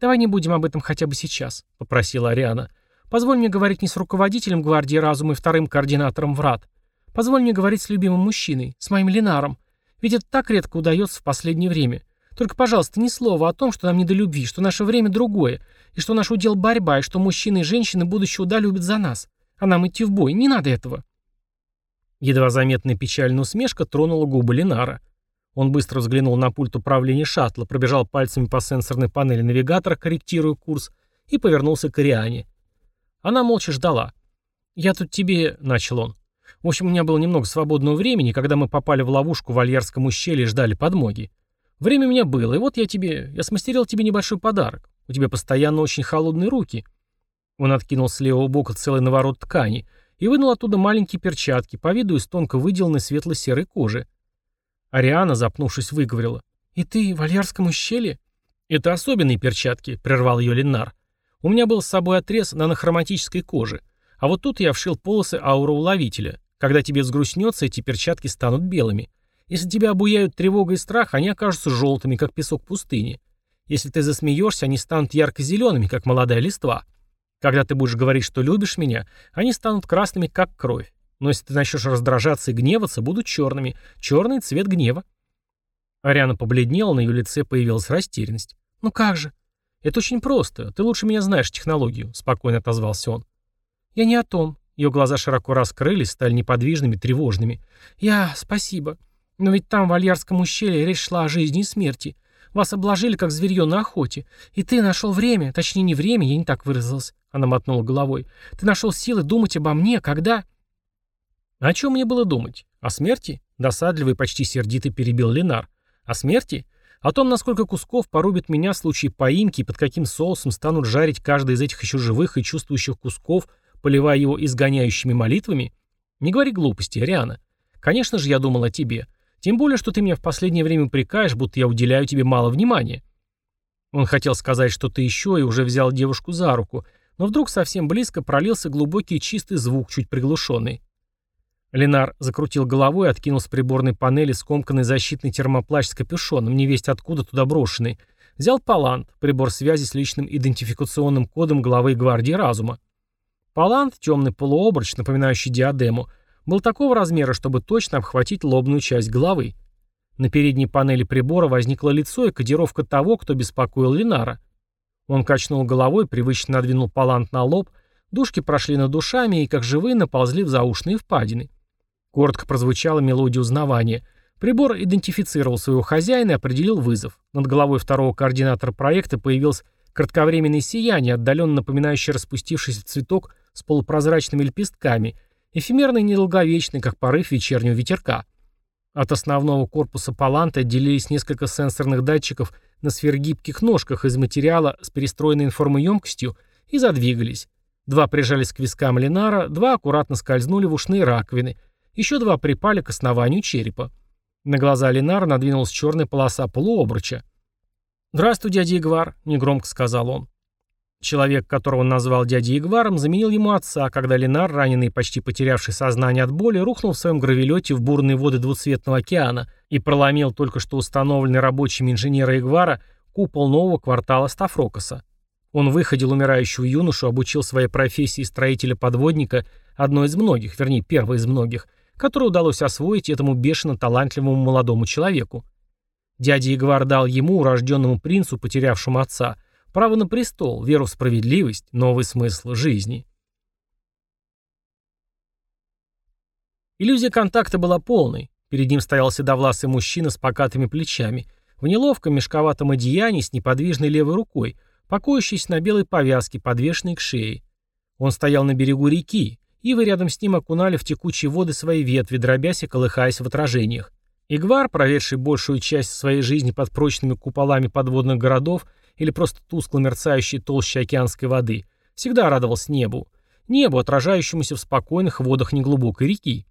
«Давай не будем об этом хотя бы сейчас», — попросила Ариана. «Позволь мне говорить не с руководителем гвардии разума и вторым координатором врат. Позволь мне говорить с любимым мужчиной, с моим Ленаром. Ведь это так редко удается в последнее время. Только, пожалуйста, ни слова о том, что нам не до любви, что наше время другое, и что наш удел борьба, и что мужчины и женщины будущего да любят за нас. А нам идти в бой, не надо этого». Едва заметная печальная усмешка тронула губы Ленара. Он быстро взглянул на пульт управления шаттла, пробежал пальцами по сенсорной панели навигатора, корректируя курс, и повернулся к Ариане. Она молча ждала. «Я тут тебе...» — начал он. «В общем, у меня было немного свободного времени, когда мы попали в ловушку в Альярском ущелье и ждали подмоги. Время у меня было, и вот я тебе... Я смастерил тебе небольшой подарок. У тебя постоянно очень холодные руки». Он откинул с левого бока целый наворот ткани и вынул оттуда маленькие перчатки, по виду из тонко выделанной светло-серой кожи. Ариана, запнувшись, выговорила. «И ты в Альярском ущелье?» «Это особенные перчатки», — прервал ее Ленар. «У меня был с собой отрез нанохроматической кожи. А вот тут я вшил полосы ауроуловителя. Когда тебе взгрустнется, эти перчатки станут белыми. Если тебя обуяют тревога и страх, они окажутся желтыми, как песок пустыни. Если ты засмеешься, они станут ярко-зелеными, как молодая листва. Когда ты будешь говорить, что любишь меня, они станут красными, как кровь. Но если ты начнешь раздражаться и гневаться, будут черными. Черный цвет гнева. Ариана побледнела, на ее лице появилась растерянность. «Ну как же?» «Это очень просто. Ты лучше меня знаешь технологию», — спокойно отозвался он. «Я не о том». Ее глаза широко раскрылись, стали неподвижными, тревожными. «Я... спасибо. Но ведь там, в Альярском ущелье, речь шла о жизни и смерти. Вас обложили, как зверье на охоте. И ты нашел время, точнее, не время, я не так выразилась». Она мотнула головой. «Ты нашел силы думать обо мне, когда...» О чем мне было думать? О смерти? Досадливый, почти сердито перебил Ленар. О смерти? О том, насколько кусков порубит меня в случае поимки и под каким соусом станут жарить каждый из этих еще живых и чувствующих кусков, поливая его изгоняющими молитвами? Не говори глупости, Риана. Конечно же, я думал о тебе. Тем более, что ты меня в последнее время упрекаешь, будто я уделяю тебе мало внимания. Он хотел сказать что-то еще и уже взял девушку за руку, но вдруг совсем близко пролился глубокий чистый звук, чуть приглушенный. Ленар закрутил головой и откинул с приборной панели скомканный защитный термоплащ с капюшоном, невесть откуда туда брошенный. Взял палант, прибор связи с личным идентификационным кодом главы гвардии разума. Палант, темный полуобруч, напоминающий диадему, был такого размера, чтобы точно обхватить лобную часть головы. На передней панели прибора возникло лицо и кодировка того, кто беспокоил Ленара. Он качнул головой, привычно надвинул палант на лоб, дужки прошли над душами и, как живые, наползли в заушные впадины. Коротко прозвучала мелодия узнавания. Прибор идентифицировал своего хозяина и определил вызов. Над головой второго координатора проекта появилось кратковременное сияние, отдаленно напоминающее распустившийся цветок с полупрозрачными лепестками, эфемерный и недолговечный, как порыв вечернего ветерка. От основного корпуса паланта отделились несколько сенсорных датчиков на сфергибких ножках из материала с перестроенной информоемкостью и задвигались. Два прижались к вискам Ленара, два аккуратно скользнули в ушные раковины, еще два припали к основанию черепа. На глаза Ленара надвинулась черная полоса полуобруча. «Здравствуй, дядя Игвар», — негромко сказал он. Человек, которого он назвал дядей Игваром, заменил ему отца, когда Ленар, раненый и почти потерявший сознание от боли, рухнул в своем гравелете в бурные воды двуцветного океана и проломил только что установленный рабочими инженера Игвара купол нового квартала Стафрокоса. Он выходил умирающего юношу, обучил своей профессии строителя-подводника, одной из многих, вернее, первой из многих, которую удалось освоить этому бешено талантливому молодому человеку. Дядя Ягвар дал ему, урожденному принцу, потерявшему отца, право на престол, веру в справедливость, новый смысл жизни. Иллюзия контакта была полной. Перед ним стоял седовласый мужчина с покатыми плечами, в неловком мешковатом одеянии с неподвижной левой рукой, покоящейся на белой повязке, подвешенной к шее. Он стоял на берегу реки, Ивы рядом с ним окунали в текучие воды свои ветви, дробясь и колыхаясь в отражениях. Игвар, проведший большую часть своей жизни под прочными куполами подводных городов или просто тускло мерцающей толще океанской воды, всегда радовался небу. Небу, отражающемуся в спокойных водах неглубокой реки.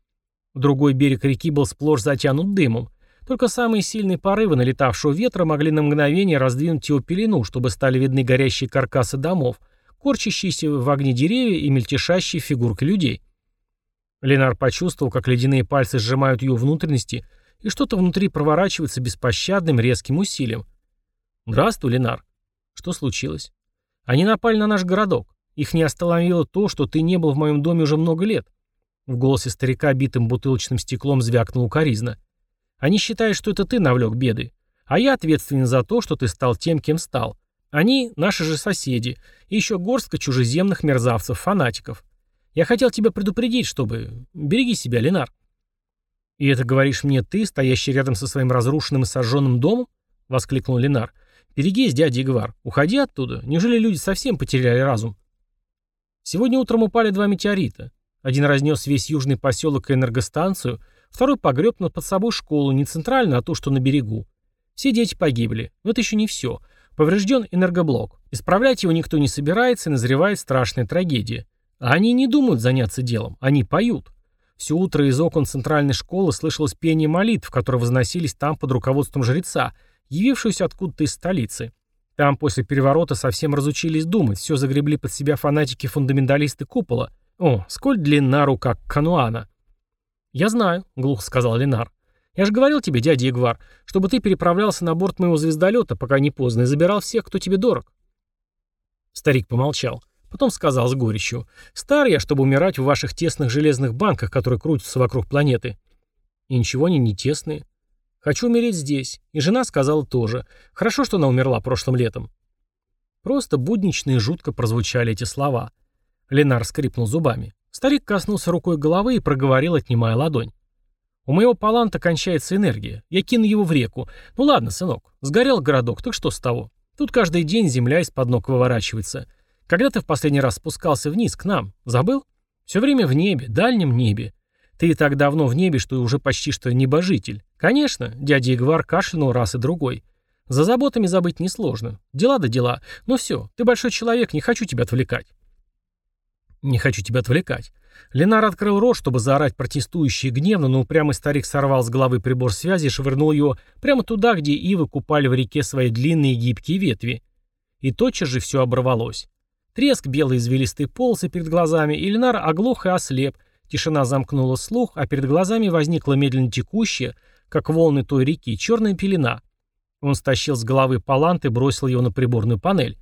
Другой берег реки был сплошь затянут дымом. Только самые сильные порывы налетавшего ветра могли на мгновение раздвинуть его пелену, чтобы стали видны горящие каркасы домов – корчащиеся в огне деревья и мельтешащие фигурки людей. Ленар почувствовал, как ледяные пальцы сжимают ее внутренности, и что-то внутри проворачивается беспощадным резким усилием. «Здравствуй, Ленар». «Что случилось?» «Они напали на наш городок. Их не остановило то, что ты не был в моем доме уже много лет». В голосе старика, битым бутылочным стеклом, звякнул укоризна. «Они считают, что это ты навлек беды, а я ответственен за то, что ты стал тем, кем стал. Они — наши же соседи, и еще горстка чужеземных мерзавцев-фанатиков. Я хотел тебя предупредить, чтобы... Береги себя, Ленар. «И это говоришь мне ты, стоящий рядом со своим разрушенным и сожженным домом?» — воскликнул Ленар. «Берегись, дядя Игвар. Уходи оттуда. Неужели люди совсем потеряли разум?» Сегодня утром упали два метеорита. Один разнес весь южный поселок и энергостанцию, второй погреб над под собой школу, не центральную, а ту, что на берегу. Все дети погибли. Но это еще не все. Поврежден энергоблок. Исправлять его никто не собирается, и назревает страшная трагедия. А они не думают заняться делом, они поют. Все утро из окон центральной школы слышалось пение молитв, которые возносились там под руководством жреца, явившегося откуда-то из столицы. Там после переворота совсем разучились думать, все загребли под себя фанатики-фундаменталисты купола. О, сколь длинна рука Кануана. «Я знаю», — глухо сказал Ленар. Я же говорил тебе, дядя Ягвар, чтобы ты переправлялся на борт моего звездолета, пока не поздно, и забирал всех, кто тебе дорог. Старик помолчал. Потом сказал с горечью. «Стар я, чтобы умирать в ваших тесных железных банках, которые крутятся вокруг планеты. И ничего они не тесные. Хочу умереть здесь. И жена сказала тоже. Хорошо, что она умерла прошлым летом». Просто буднично и жутко прозвучали эти слова. Ленар скрипнул зубами. Старик коснулся рукой головы и проговорил, отнимая ладонь. У моего паланта кончается энергия. Я кину его в реку. Ну ладно, сынок, сгорел городок, так что с того? Тут каждый день земля из-под ног выворачивается. Когда ты в последний раз спускался вниз, к нам? Забыл? Все время в небе, дальнем небе. Ты и так давно в небе, что уже почти что небожитель. Конечно, дядя Игвар кашлянул раз и другой. За заботами забыть несложно. Дела да дела. Но все, ты большой человек, не хочу тебя отвлекать. Не хочу тебя отвлекать. Ленар открыл рот, чтобы заорать протестующий гневно, но упрямый старик сорвал с головы прибор связи и швырнул его прямо туда, где ивы купали в реке свои длинные гибкие ветви. И тотчас же все оборвалось. Треск белой извилистой полосы перед глазами, и Ленар оглох и ослеп, тишина замкнула слух, а перед глазами возникла медленно текущая, как волны той реки, черная пелена. Он стащил с головы палант и бросил его на приборную панель.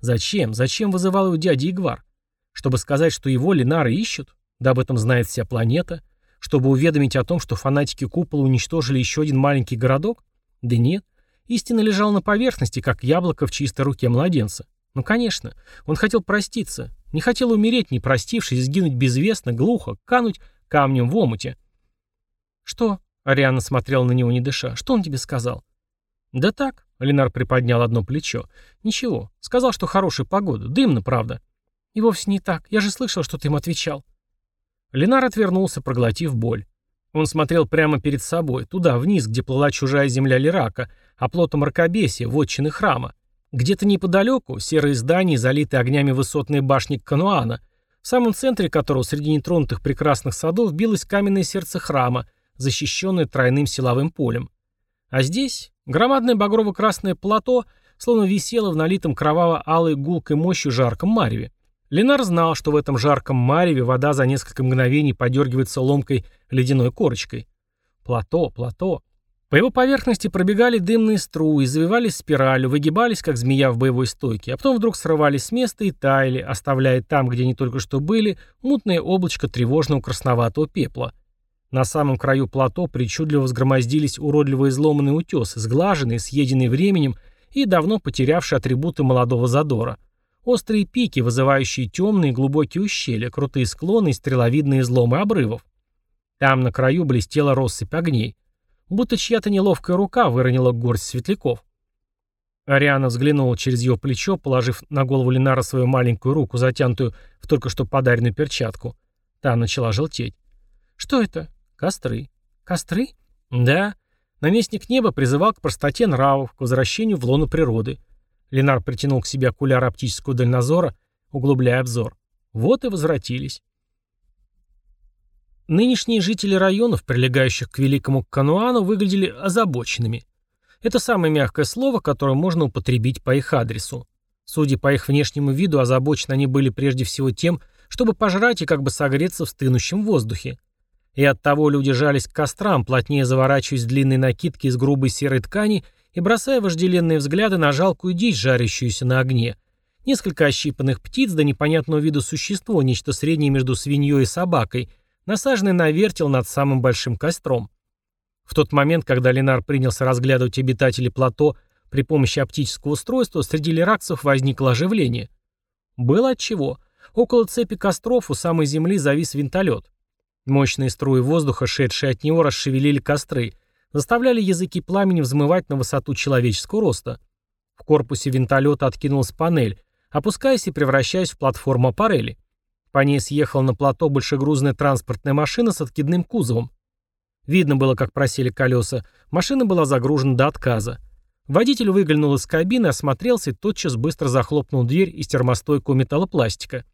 Зачем? Зачем вызывал его дядя Игвар? Чтобы сказать, что его Ленары ищут? Да об этом знает вся планета. Чтобы уведомить о том, что фанатики Купола уничтожили еще один маленький городок? Да нет. Истина лежала на поверхности, как яблоко в чистой руке младенца. Ну, конечно. Он хотел проститься. Не хотел умереть, не простившись, сгинуть безвестно, глухо, кануть камнем в омуте. «Что?» — Ариана смотрела на него, не дыша. «Что он тебе сказал?» «Да так», — Ленар приподнял одно плечо. «Ничего. Сказал, что хорошая погода. Дымно, правда». «И вовсе не так. Я же слышал, что ты им отвечал». Ленар отвернулся, проглотив боль. Он смотрел прямо перед собой, туда, вниз, где плыла чужая земля Лирака, оплота мракобесия, вотчины храма. Где-то неподалеку серые здания, залитые огнями высотные башни Кануана, в самом центре которого среди нетронутых прекрасных садов билось каменное сердце храма, защищенное тройным силовым полем. А здесь громадное багрово-красное плато словно висело в налитом кроваво-алой гулкой мощью жарком мареве. Ленар знал, что в этом жарком мареве вода за несколько мгновений подергивается ломкой ледяной корочкой. Плато, плато. По его поверхности пробегали дымные струи, завивались спиралью, выгибались, как змея в боевой стойке, а потом вдруг срывались с места и таяли, оставляя там, где они только что были, мутное облачко тревожного красноватого пепла. На самом краю плато причудливо взгромоздились уродливо изломанные утесы, сглаженные, съеденные временем и давно потерявшие атрибуты молодого задора – Острые пики, вызывающие темные глубокие ущелья, крутые склоны и стреловидные изломы обрывов. Там на краю блестела россыпь огней. Будто чья-то неловкая рука выронила горсть светляков. Ариана взглянула через ее плечо, положив на голову Ленара свою маленькую руку, затянутую в только что подаренную перчатку. Та начала желтеть. «Что это?» «Костры». «Костры?» «Да». Наместник неба призывал к простоте нравов, к возвращению в лоно природы. Ленар притянул к себе окуляр оптического дальнозора, углубляя обзор. Вот и возвратились. Нынешние жители районов, прилегающих к Великому Кануану, выглядели озабоченными. Это самое мягкое слово, которое можно употребить по их адресу. Судя по их внешнему виду, озабочены они были прежде всего тем, чтобы пожрать и как бы согреться в стынущем воздухе. И оттого люди жались к кострам, плотнее заворачиваясь в длинные накидки из грубой серой ткани и бросая вожделенные взгляды на жалкую дичь, жарящуюся на огне. Несколько ощипанных птиц, да непонятного вида существо, нечто среднее между свиньей и собакой, насаженное на вертел над самым большим костром. В тот момент, когда Ленар принялся разглядывать обитателей плато при помощи оптического устройства, среди лиракцев возникло оживление. Было отчего. Около цепи костров у самой земли завис винтолет. Мощные струи воздуха, шедшие от него, расшевелили костры, заставляли языки пламени взмывать на высоту человеческого роста. В корпусе винтолета откинулась панель, опускаясь и превращаясь в платформу аппарели. По ней съехала на плато большегрузная транспортная машина с откидным кузовом. Видно было, как просели колеса. Машина была загружена до отказа. Водитель выглянул из кабины, осмотрелся и тотчас быстро захлопнул дверь из термостойкого металлопластика.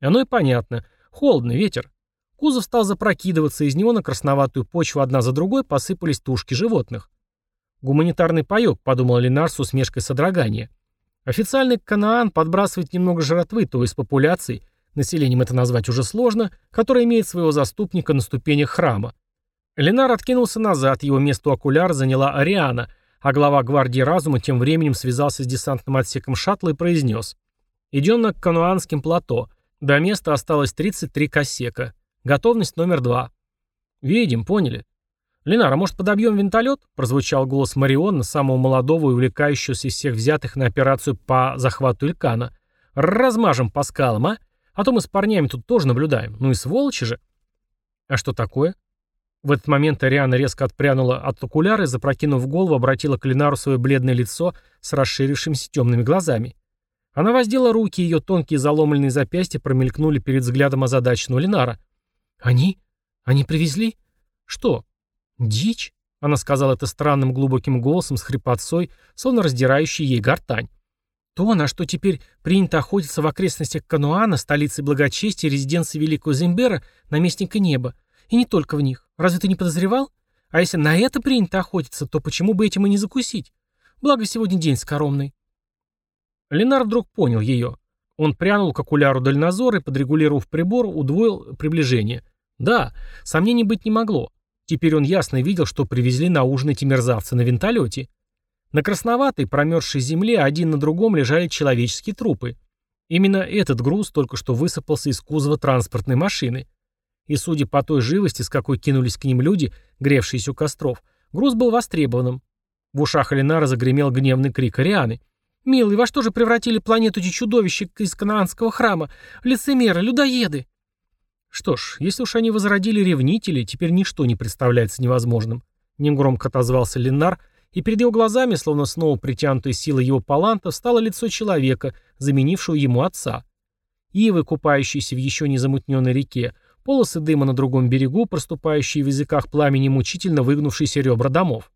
Оно и понятно. Холодный ветер. Кузов стал запрокидываться, из него на красноватую почву одна за другой посыпались тушки животных. «Гуманитарный паёк», — подумал Ленар с усмешкой содрогания. Официальный Канаан подбрасывает немного жратвы то из популяции, населением это назвать уже сложно, которая имеет своего заступника на ступенях храма. Ленар откинулся назад, его место у окуляра заняла Ариана, а глава гвардии разума тем временем связался с десантным отсеком шаттла и произнес. «Идем на Кануанским плато. До места осталось 33 кассека. Готовность номер два. Видим, поняли. Ленара, может, подобьем винтолет? Прозвучал голос Мариона, самого молодого и увлекающегося из всех взятых на операцию по захвату Илькана. Размажем по скалам, а? А то мы с парнями тут тоже наблюдаем. Ну и сволочи же. А что такое? В этот момент Ариана резко отпрянула от окуляра и, запрокинув голову, обратила к Ленару свое бледное лицо с расширившимися темными глазами. Она воздела руки, ее тонкие заломленные запястья промелькнули перед взглядом озадаченного Ленара. «Они? Они привезли? Что? Дичь?» Она сказала это странным глубоким голосом с хрипотцой, словно раздирающей ей гортань. То, на что теперь принято охотиться в окрестностях Кануана, столицы благочестия, резиденции Великого Зембера, наместника неба. И не только в них. Разве ты не подозревал? А если на это принято охотиться, то почему бы этим и не закусить? Благо сегодня день скоромный. Ленар вдруг понял ее. Он прянул к окуляру дальнозора и, подрегулировав прибор, удвоил приближение. Да, сомнений быть не могло. Теперь он ясно видел, что привезли на ужин эти мерзавцы на винтолете. На красноватой, промерзшей земле один на другом лежали человеческие трупы. Именно этот груз только что высыпался из кузова транспортной машины. И судя по той живости, с какой кинулись к ним люди, гревшиеся у костров, груз был востребованным. В ушах Элинара загремел гневный крик Арианы. «Милый, во что же превратили планету эти чудовища из канаанского храма? Лицемеры, людоеды!» Что ж, если уж они возродили ревнителей, теперь ничто не представляется невозможным. Негромко отозвался Ленар, и перед его глазами, словно снова притянутой силой его паланта, стало лицо человека, заменившего ему отца. Ивы, купающиеся в еще не замутненной реке, полосы дыма на другом берегу, проступающие в языках пламени мучительно выгнувшиеся ребра домов.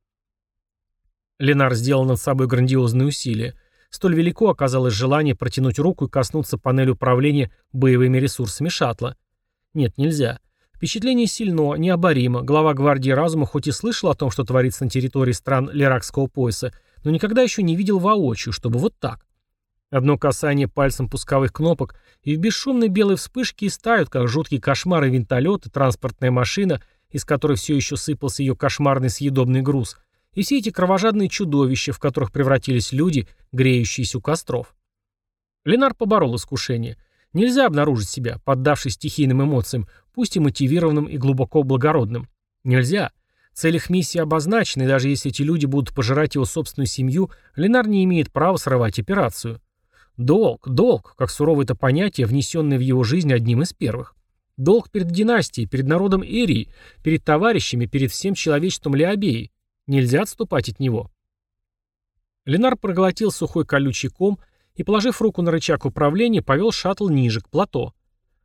Ленар сделал над собой грандиозные усилия. Столь велико оказалось желание протянуть руку и коснуться панели управления боевыми ресурсами шаттла. Нет, нельзя. Впечатление сильно, необоримо. Глава гвардии разума хоть и слышал о том, что творится на территории стран Леракского пояса, но никогда еще не видел воочию, чтобы вот так. Одно касание пальцем пусковых кнопок, и в бесшумной белой вспышке истают, как жуткие кошмары винтолет и транспортная машина, из которой все еще сыпался ее кошмарный съедобный груз, и все эти кровожадные чудовища, в которых превратились люди, греющиеся у костров. Ленар поборол искушение. Нельзя обнаружить себя, поддавшись стихийным эмоциям, пусть и мотивированным и глубоко благородным. Нельзя. Цель их миссии обозначена, и даже если эти люди будут пожирать его собственную семью, Ленар не имеет права срывать операцию. Долг, долг, как суровое это понятие, внесенное в его жизнь одним из первых. Долг перед династией, перед народом Эрии, перед товарищами, перед всем человечеством Леобеи. Нельзя отступать от него. Ленар проглотил сухой колючий ком и, положив руку на рычаг управления, повел шаттл ниже, к плато.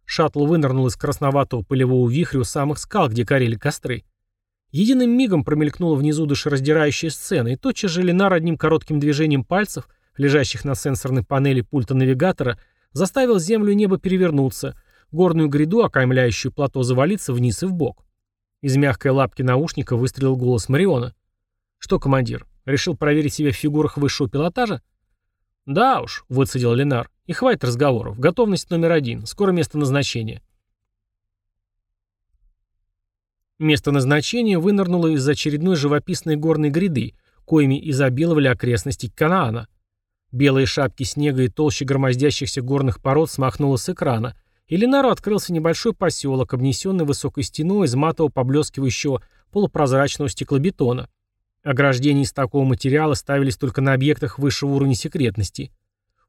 Шаттл вынырнул из красноватого пылевого вихря у самых скал, где горели костры. Единым мигом промелькнула внизу душераздирающая сцена, и тотчас же Ленар одним коротким движением пальцев, лежащих на сенсорной панели пульта навигатора, заставил землю и небо перевернуться, горную гряду, окаймляющую плато, завалиться вниз и вбок. Из мягкой лапки наушника выстрелил голос Мариона. «Что, командир, решил проверить себя в фигурах высшего пилотажа?» «Да уж», — выцедил Ленар. «И хватит разговоров. Готовность номер один. Скоро место назначения». Место назначения вынырнуло из очередной живописной горной гряды, коими изобиловали окрестности Канаана. Белые шапки снега и толще громоздящихся горных пород смахнуло с экрана, и Ленару открылся небольшой поселок, обнесенный высокой стеной из матово поблескивающего полупрозрачного стеклобетона. Ограждения из такого материала ставились только на объектах высшего уровня секретности.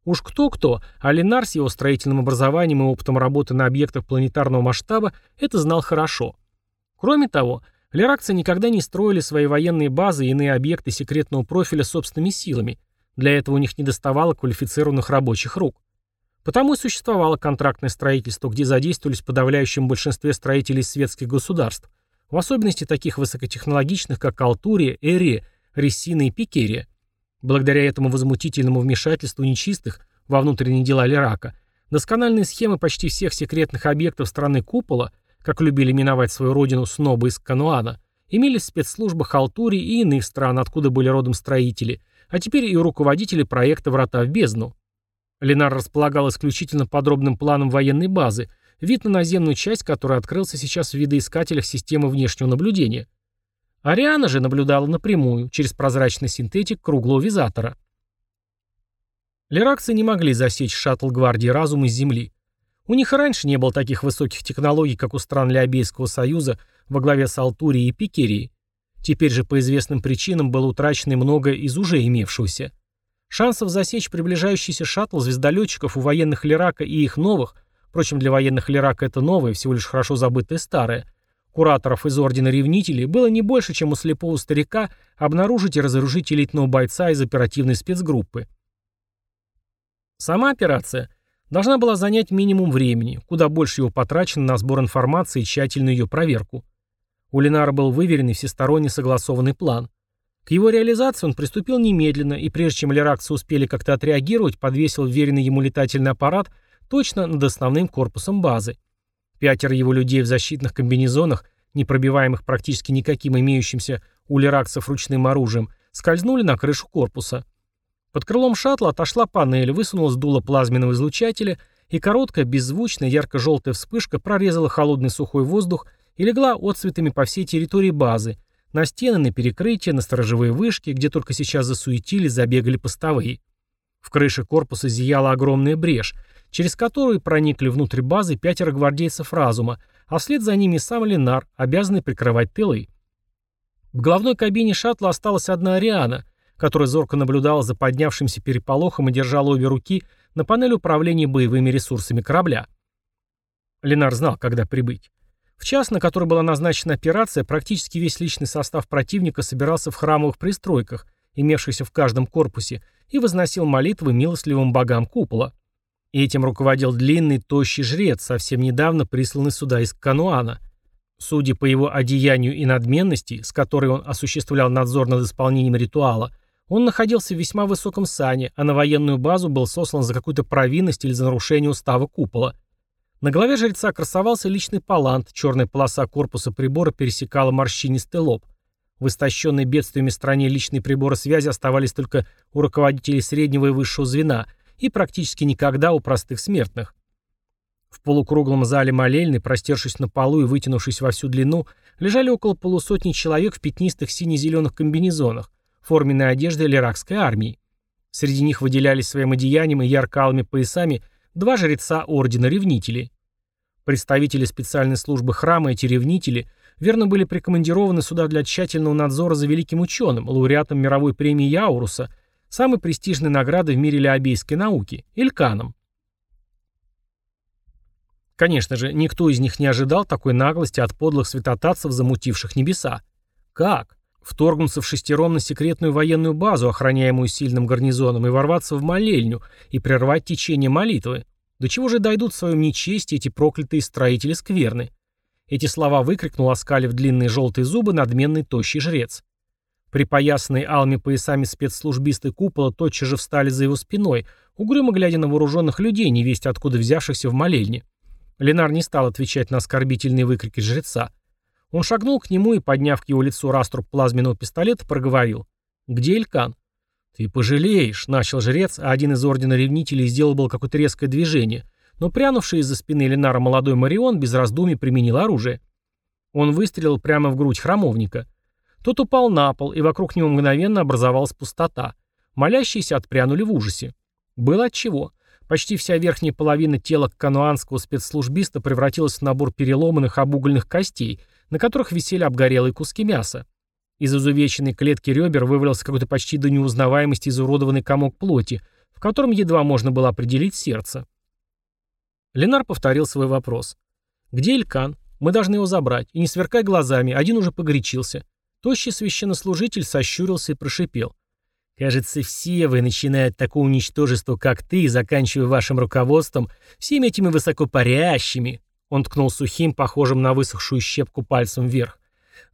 Уж кто-кто, а Ленар с его строительным образованием и опытом работы на объектах планетарного масштаба это знал хорошо. Кроме того, леракцы никогда не строили свои военные базы и иные объекты секретного профиля собственными силами. Для этого у них не доставало квалифицированных рабочих рук. Потому и существовало контрактное строительство, где задействовались в подавляющем большинстве строителей светских государств, в особенности таких высокотехнологичных, как Алтурия, Эрия, Рессина и Пикерия. Благодаря этому возмутительному вмешательству нечистых во внутренние дела Лирака, доскональные схемы почти всех секретных объектов страны Купола, как любили именовать свою родину снобы из Кануана, имелись в спецслужбах Алтурии и иных стран, откуда были родом строители, а теперь и руководители проекта «Врата в бездну». Ленар располагал исключительно подробным планом военной базы, вид на наземную часть, который открылся сейчас в видоискателях системы внешнего наблюдения. Ариана же наблюдала напрямую, через прозрачный синтетик круглого визатора. Леракцы не могли засечь шаттл гвардии разума с Земли. У них раньше не было таких высоких технологий, как у стран Леобейского союза во главе с Алтурией и Пикерией. Теперь же по известным причинам было утрачено многое из уже имевшегося. Шансов засечь приближающийся шаттл звездолетчиков у военных Лирака и их новых – Впрочем, для военных Лирака это новое, всего лишь хорошо забытое старое. Кураторов из Ордена Ревнителей было не больше, чем у слепого старика обнаружить и разоружить элитного бойца из оперативной спецгруппы. Сама операция должна была занять минимум времени, куда больше его потрачено на сбор информации и тщательную ее проверку. У Ленара был выверенный всесторонне согласованный план. К его реализации он приступил немедленно, и прежде чем леракцы успели как-то отреагировать, подвесил веренный ему летательный аппарат точно над основным корпусом базы. Пятеро его людей в защитных комбинезонах, не пробиваемых практически никаким имеющимся у леракцев ручным оружием, скользнули на крышу корпуса. Под крылом шаттла отошла панель, высунулась дуло плазменного излучателя, и короткая, беззвучная, ярко-желтая вспышка прорезала холодный сухой воздух и легла отцветами по всей территории базы, на стены, на перекрытия, на сторожевые вышки, где только сейчас засуетились, забегали постовые. В крыше корпуса зияла огромная брешь, через которую проникли внутрь базы пятеро гвардейцев разума, а вслед за ними сам Ленар, обязанный прикрывать тылы. В головной кабине шаттла осталась одна Ариана, которая зорко наблюдала за поднявшимся переполохом и держала обе руки на панели управления боевыми ресурсами корабля. Ленар знал, когда прибыть. В час, на который была назначена операция, практически весь личный состав противника собирался в храмовых пристройках, имевшихся в каждом корпусе, и возносил молитвы милостливым богам купола. Этим руководил длинный, тощий жрец, совсем недавно присланный сюда из Кануана. Судя по его одеянию и надменности, с которой он осуществлял надзор над исполнением ритуала, он находился в весьма высоком сане, а на военную базу был сослан за какую-то провинность или за нарушение устава купола. На голове жреца красовался личный палант, черная полоса корпуса прибора пересекала морщинистый лоб. В истощенной бедствиями стране личные приборы связи оставались только у руководителей среднего и высшего звена и практически никогда у простых смертных. В полукруглом зале молельной, простершись на полу и вытянувшись во всю длину, лежали около полусотни человек в пятнистых сине-зеленых комбинезонах, форменной одежды лиракской армии. Среди них выделялись своим одеянием и ярко-алыми поясами два жреца Ордена Ревнителей. Представители специальной службы храма, эти ревнители, верно были прикомандированы сюда для тщательного надзора за великим ученым, лауреатом мировой премии Яуруса, самой престижной награды в мире леобейской науки, Ильканом. Конечно же, никто из них не ожидал такой наглости от подлых святотатцев, замутивших небеса. Как? Вторгнуться в шестером на секретную военную базу, охраняемую сильным гарнизоном, и ворваться в молельню, и прервать течение молитвы. До чего же дойдут в своем нечестии эти проклятые строители скверны? Эти слова выкрикнул, оскалив длинные желтые зубы, надменный тощий жрец. Припоясанные алыми поясами спецслужбисты купола тотчас же встали за его спиной, угрюмо глядя на вооруженных людей, невесть откуда взявшихся в молельне. Ленар не стал отвечать на оскорбительные выкрики жреца. Он шагнул к нему и, подняв к его лицу раструб плазменного пистолета, проговорил. «Где Илькан?» «Ты пожалеешь», — начал жрец, а один из ордена ревнителей сделал было какое-то резкое движение, но прянувший из-за спины Ленара молодой Марион без раздумий применил оружие. Он выстрелил прямо в грудь храмовника. Тот упал на пол, и вокруг него мгновенно образовалась пустота. Молящиеся отпрянули в ужасе. Было отчего. Почти вся верхняя половина тела кануанского спецслужбиста превратилась в набор переломанных обугольных костей, на которых висели обгорелые куски мяса. Из изувеченной клетки ребер вывалился какой-то почти до неузнаваемости изуродованный комок плоти, в котором едва можно было определить сердце. Ленар повторил свой вопрос. «Где Илькан? Мы должны его забрать. И не сверкай глазами, один уже погорячился». Тощий священнослужитель сощурился и прошипел. Кажется, все вы, начиная от такого ничтожества, как ты, и заканчивая вашим руководством, всеми этими высокопарящими, он ткнул сухим, похожим на высохшую щепку пальцем вверх,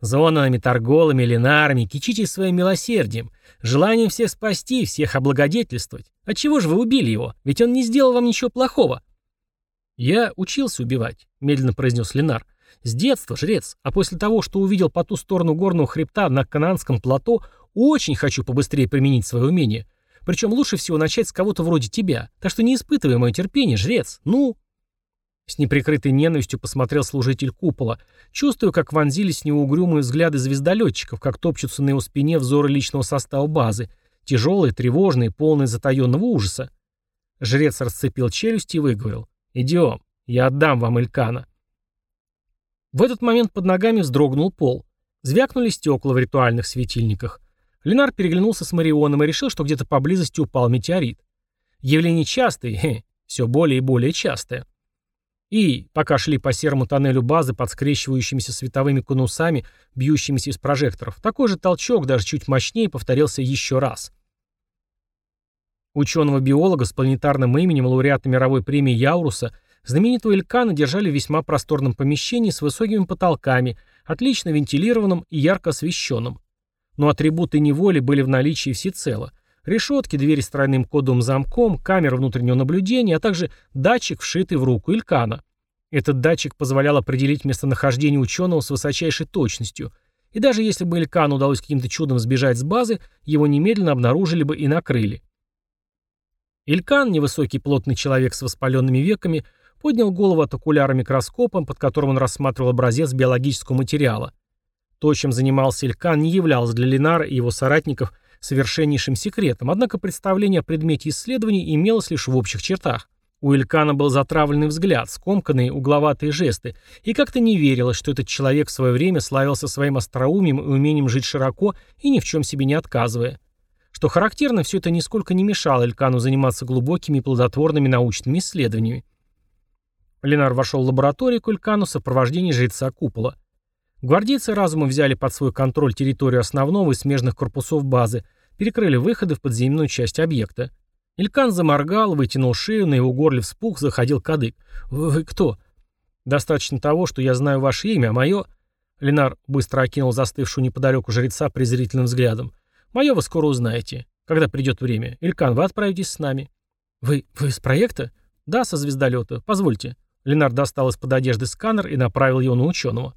зонами, торголами, ленарами, кичитесь своим милосердием, желанием всех спасти, всех облагодетельствовать. Отчего же вы убили его? Ведь он не сделал вам ничего плохого. Я учился убивать, медленно произнес Ленар. С детства, жрец, а после того, что увидел по ту сторону горного хребта на Кананском плато, очень хочу побыстрее применить свое умение. Причем лучше всего начать с кого-то вроде тебя. Так что не испытывай мое терпение, жрец. Ну...» С неприкрытой ненавистью посмотрел служитель купола, чувствуя, как вонзились в него угрюмые взгляды звездолетчиков, как топчутся на его спине взоры личного состава базы, тяжелые, тревожные, полные затаенного ужаса. Жрец расцепил челюсти и выговорил. «Идем, я отдам вам Илькана». В этот момент под ногами вздрогнул пол. Звякнули стекла в ритуальных светильниках. Ленар переглянулся с Марионом и решил, что где-то поблизости упал метеорит. Явление частое, хе, все более и более частое. И, пока шли по серому тоннелю базы под скрещивающимися световыми конусами, бьющимися из прожекторов, такой же толчок, даже чуть мощнее, повторился еще раз. Ученого-биолога с планетарным именем лауреата мировой премии Яуруса, знаменитого Элькана держали в весьма просторном помещении с высокими потолками, отлично вентилированным и ярко освещенным. Но атрибуты неволи были в наличии всецело. Решетки, двери с тройным кодовым замком, камера внутреннего наблюдения, а также датчик, вшитый в руку Илькана. Этот датчик позволял определить местонахождение ученого с высочайшей точностью, и даже если бы Илькану удалось каким-то чудом сбежать с базы, его немедленно обнаружили бы и накрыли. Илькан, невысокий плотный человек с воспаленными веками, поднял голову от окуляра микроскопом, под которым он рассматривал образец биологического материала. То, чем занимался Илькан, не являлось для Ленара и его соратников совершеннейшим секретом, однако представление о предмете исследований имелось лишь в общих чертах. У Илькана был затравленный взгляд, скомканные угловатые жесты, и как-то не верилось, что этот человек в свое время славился своим остроумием и умением жить широко и ни в чем себе не отказывая. Что характерно, все это нисколько не мешало Илькану заниматься глубокими и плодотворными научными исследованиями. Ленар вошел в лабораторию Кулькану в сопровождении жреца купола. Гвардейцы разума взяли под свой контроль территорию основного и смежных корпусов базы, перекрыли выходы в подземную часть объекта. Илькан заморгал, вытянул шею, на его горле вспух, заходил кадык. «Вы, вы кто?» «Достаточно того, что я знаю ваше имя, а мое...» Ленар быстро окинул застывшую неподалеку жреца презрительным взглядом. «Мое вы скоро узнаете. Когда придет время. Илькан, вы отправитесь с нами». «Вы... вы с проекта?» «Да, со звездолета. Позвольте». Ленар достал из-под одежды сканер и направил его на ученого.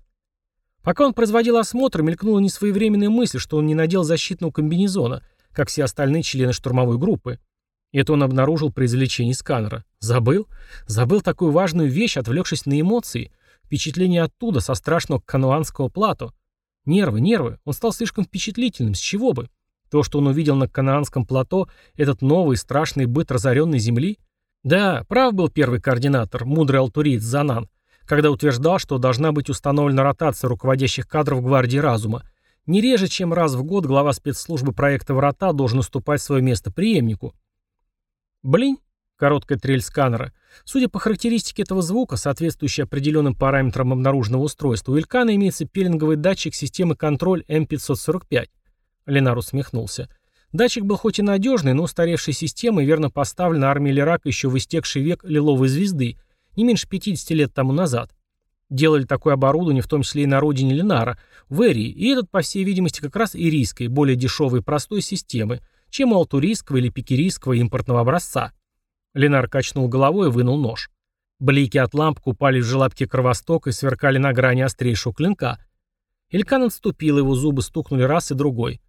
Пока он производил осмотр, мелькнула несвоевременная мысль, что он не надел защитного комбинезона, как все остальные члены штурмовой группы. Это он обнаружил при извлечении сканера. Забыл? Забыл такую важную вещь, отвлекшись на эмоции. Впечатление оттуда, со страшного кануанского плато. Нервы, нервы. Он стал слишком впечатлительным. С чего бы? То, что он увидел на канаанском плато, этот новый страшный быт разоренной земли, да, прав был первый координатор, мудрый алтуриец Занан, когда утверждал, что должна быть установлена ротация руководящих кадров гвардии разума. Не реже, чем раз в год глава спецслужбы проекта «Врата» должен уступать свое место преемнику. Блин, короткая трель сканера. Судя по характеристике этого звука, соответствующей определенным параметрам обнаруженного устройства, у Илькана имеется пеленговый датчик системы контроль М545. Ленар усмехнулся. Датчик был хоть и надежный, но устаревшей системой верно поставлен армией Лирак еще в истекший век лиловой звезды, не меньше 50 лет тому назад. Делали такое оборудование в том числе и на родине Ленара, в Эрии, и этот, по всей видимости, как раз ирийской, более дешевой и простой системы, чем у алтурийского или пикерийского импортного образца. Ленар качнул головой и вынул нож. Блики от ламп купались в желобке кровостока и сверкали на грани острейшего клинка. Илькан отступил, его зубы стукнули раз и другой.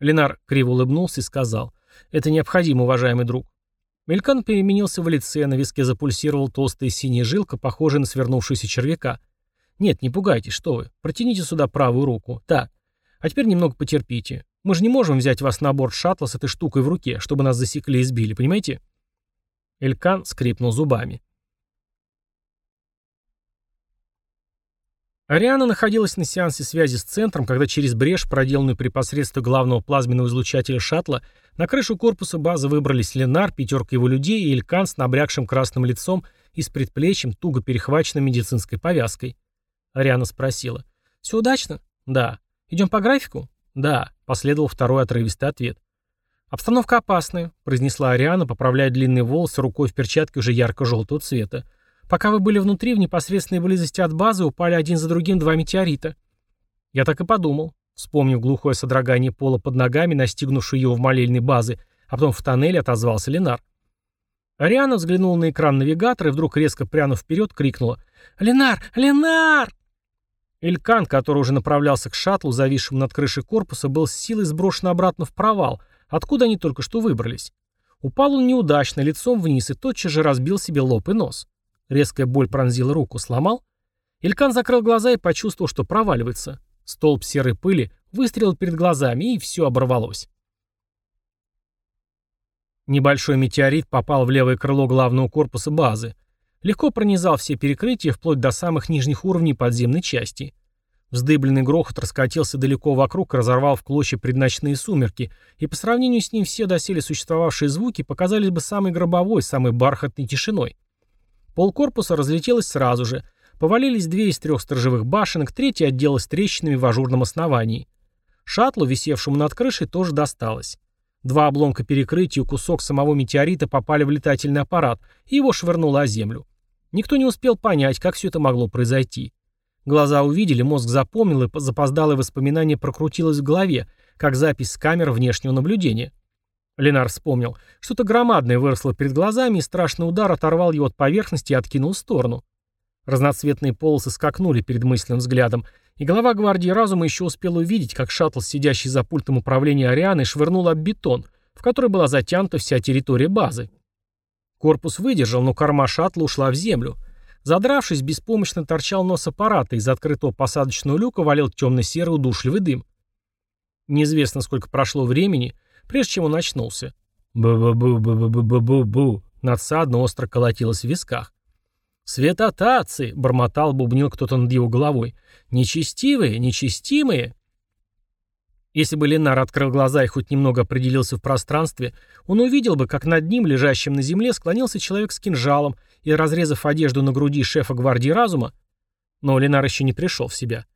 Ленар криво улыбнулся и сказал, «Это необходимо, уважаемый друг». Мелькан переменился в лице, на виске запульсировал толстая синяя жилка, похожая на свернувшуюся червяка. «Нет, не пугайтесь, что вы. Протяните сюда правую руку. Так. А теперь немного потерпите. Мы же не можем взять вас на борт шаттла с этой штукой в руке, чтобы нас засекли и сбили, понимаете?» Элькан скрипнул зубами. Ариана находилась на сеансе связи с центром, когда через брешь, проделанную при посредстве главного плазменного излучателя шаттла, на крышу корпуса базы выбрались Ленар, пятерка его людей и Илькан с набрякшим красным лицом и с предплечьем, туго перехваченным медицинской повязкой. Ариана спросила. «Все удачно?» «Да». «Идем по графику?» «Да», — последовал второй отрывистый ответ. «Обстановка опасная», — произнесла Ариана, поправляя длинные волосы рукой в перчатке уже ярко-желтого цвета. Пока вы были внутри, в непосредственной близости от базы упали один за другим два метеорита. Я так и подумал, вспомнив глухое содрогание пола под ногами, настигнувшую его в молельной базе, а потом в тоннеле отозвался Ленар. Ариана взглянула на экран навигатора и вдруг резко прянув вперед крикнула «Ленар! Ленар!» Элькан, который уже направлялся к шаттлу, зависшему над крышей корпуса, был с силой сброшен обратно в провал, откуда они только что выбрались. Упал он неудачно, лицом вниз, и тотчас же разбил себе лоб и нос. Резкая боль пронзила руку. Сломал? Илькан закрыл глаза и почувствовал, что проваливается. Столб серой пыли выстрелил перед глазами, и все оборвалось. Небольшой метеорит попал в левое крыло главного корпуса базы. Легко пронизал все перекрытия вплоть до самых нижних уровней подземной части. Вздыбленный грохот раскатился далеко вокруг и разорвал в клочья предночные сумерки, и по сравнению с ним все доселе существовавшие звуки показались бы самой гробовой, самой бархатной тишиной. Пол корпуса разлетелось сразу же. Повалились две из трех сторожевых башенок, третья отделалась трещинами в ажурном основании. Шаттлу, висевшему над крышей, тоже досталось. Два обломка перекрытия и кусок самого метеорита попали в летательный аппарат, и его швырнуло о землю. Никто не успел понять, как все это могло произойти. Глаза увидели, мозг запомнил, и запоздалое воспоминание прокрутилось в голове, как запись с камер внешнего наблюдения. Ленар вспомнил. Что-то громадное выросло перед глазами, и страшный удар оторвал его от поверхности и откинул в сторону. Разноцветные полосы скакнули перед мысленным взглядом, и глава гвардии разума еще успел увидеть, как шаттл, сидящий за пультом управления Арианы, швырнул об бетон, в который была затянута вся территория базы. Корпус выдержал, но корма шаттла ушла в землю. Задравшись, беспомощно торчал нос аппарата, из открытого посадочного люка валил темно-серый удушливый дым. Неизвестно, сколько прошло времени, прежде чем он очнулся. «Бу-бу-бу-бу-бу-бу-бу-бу!» Надсадно остро колотилось в висках. «Светотатцы!» — бормотал, бубнил кто-то над его головой. «Нечестивые, нечестимые!» Если бы Ленар открыл глаза и хоть немного определился в пространстве, он увидел бы, как над ним, лежащим на земле, склонился человек с кинжалом и, разрезав одежду на груди шефа гвардии разума, но Ленар еще не пришел в себя.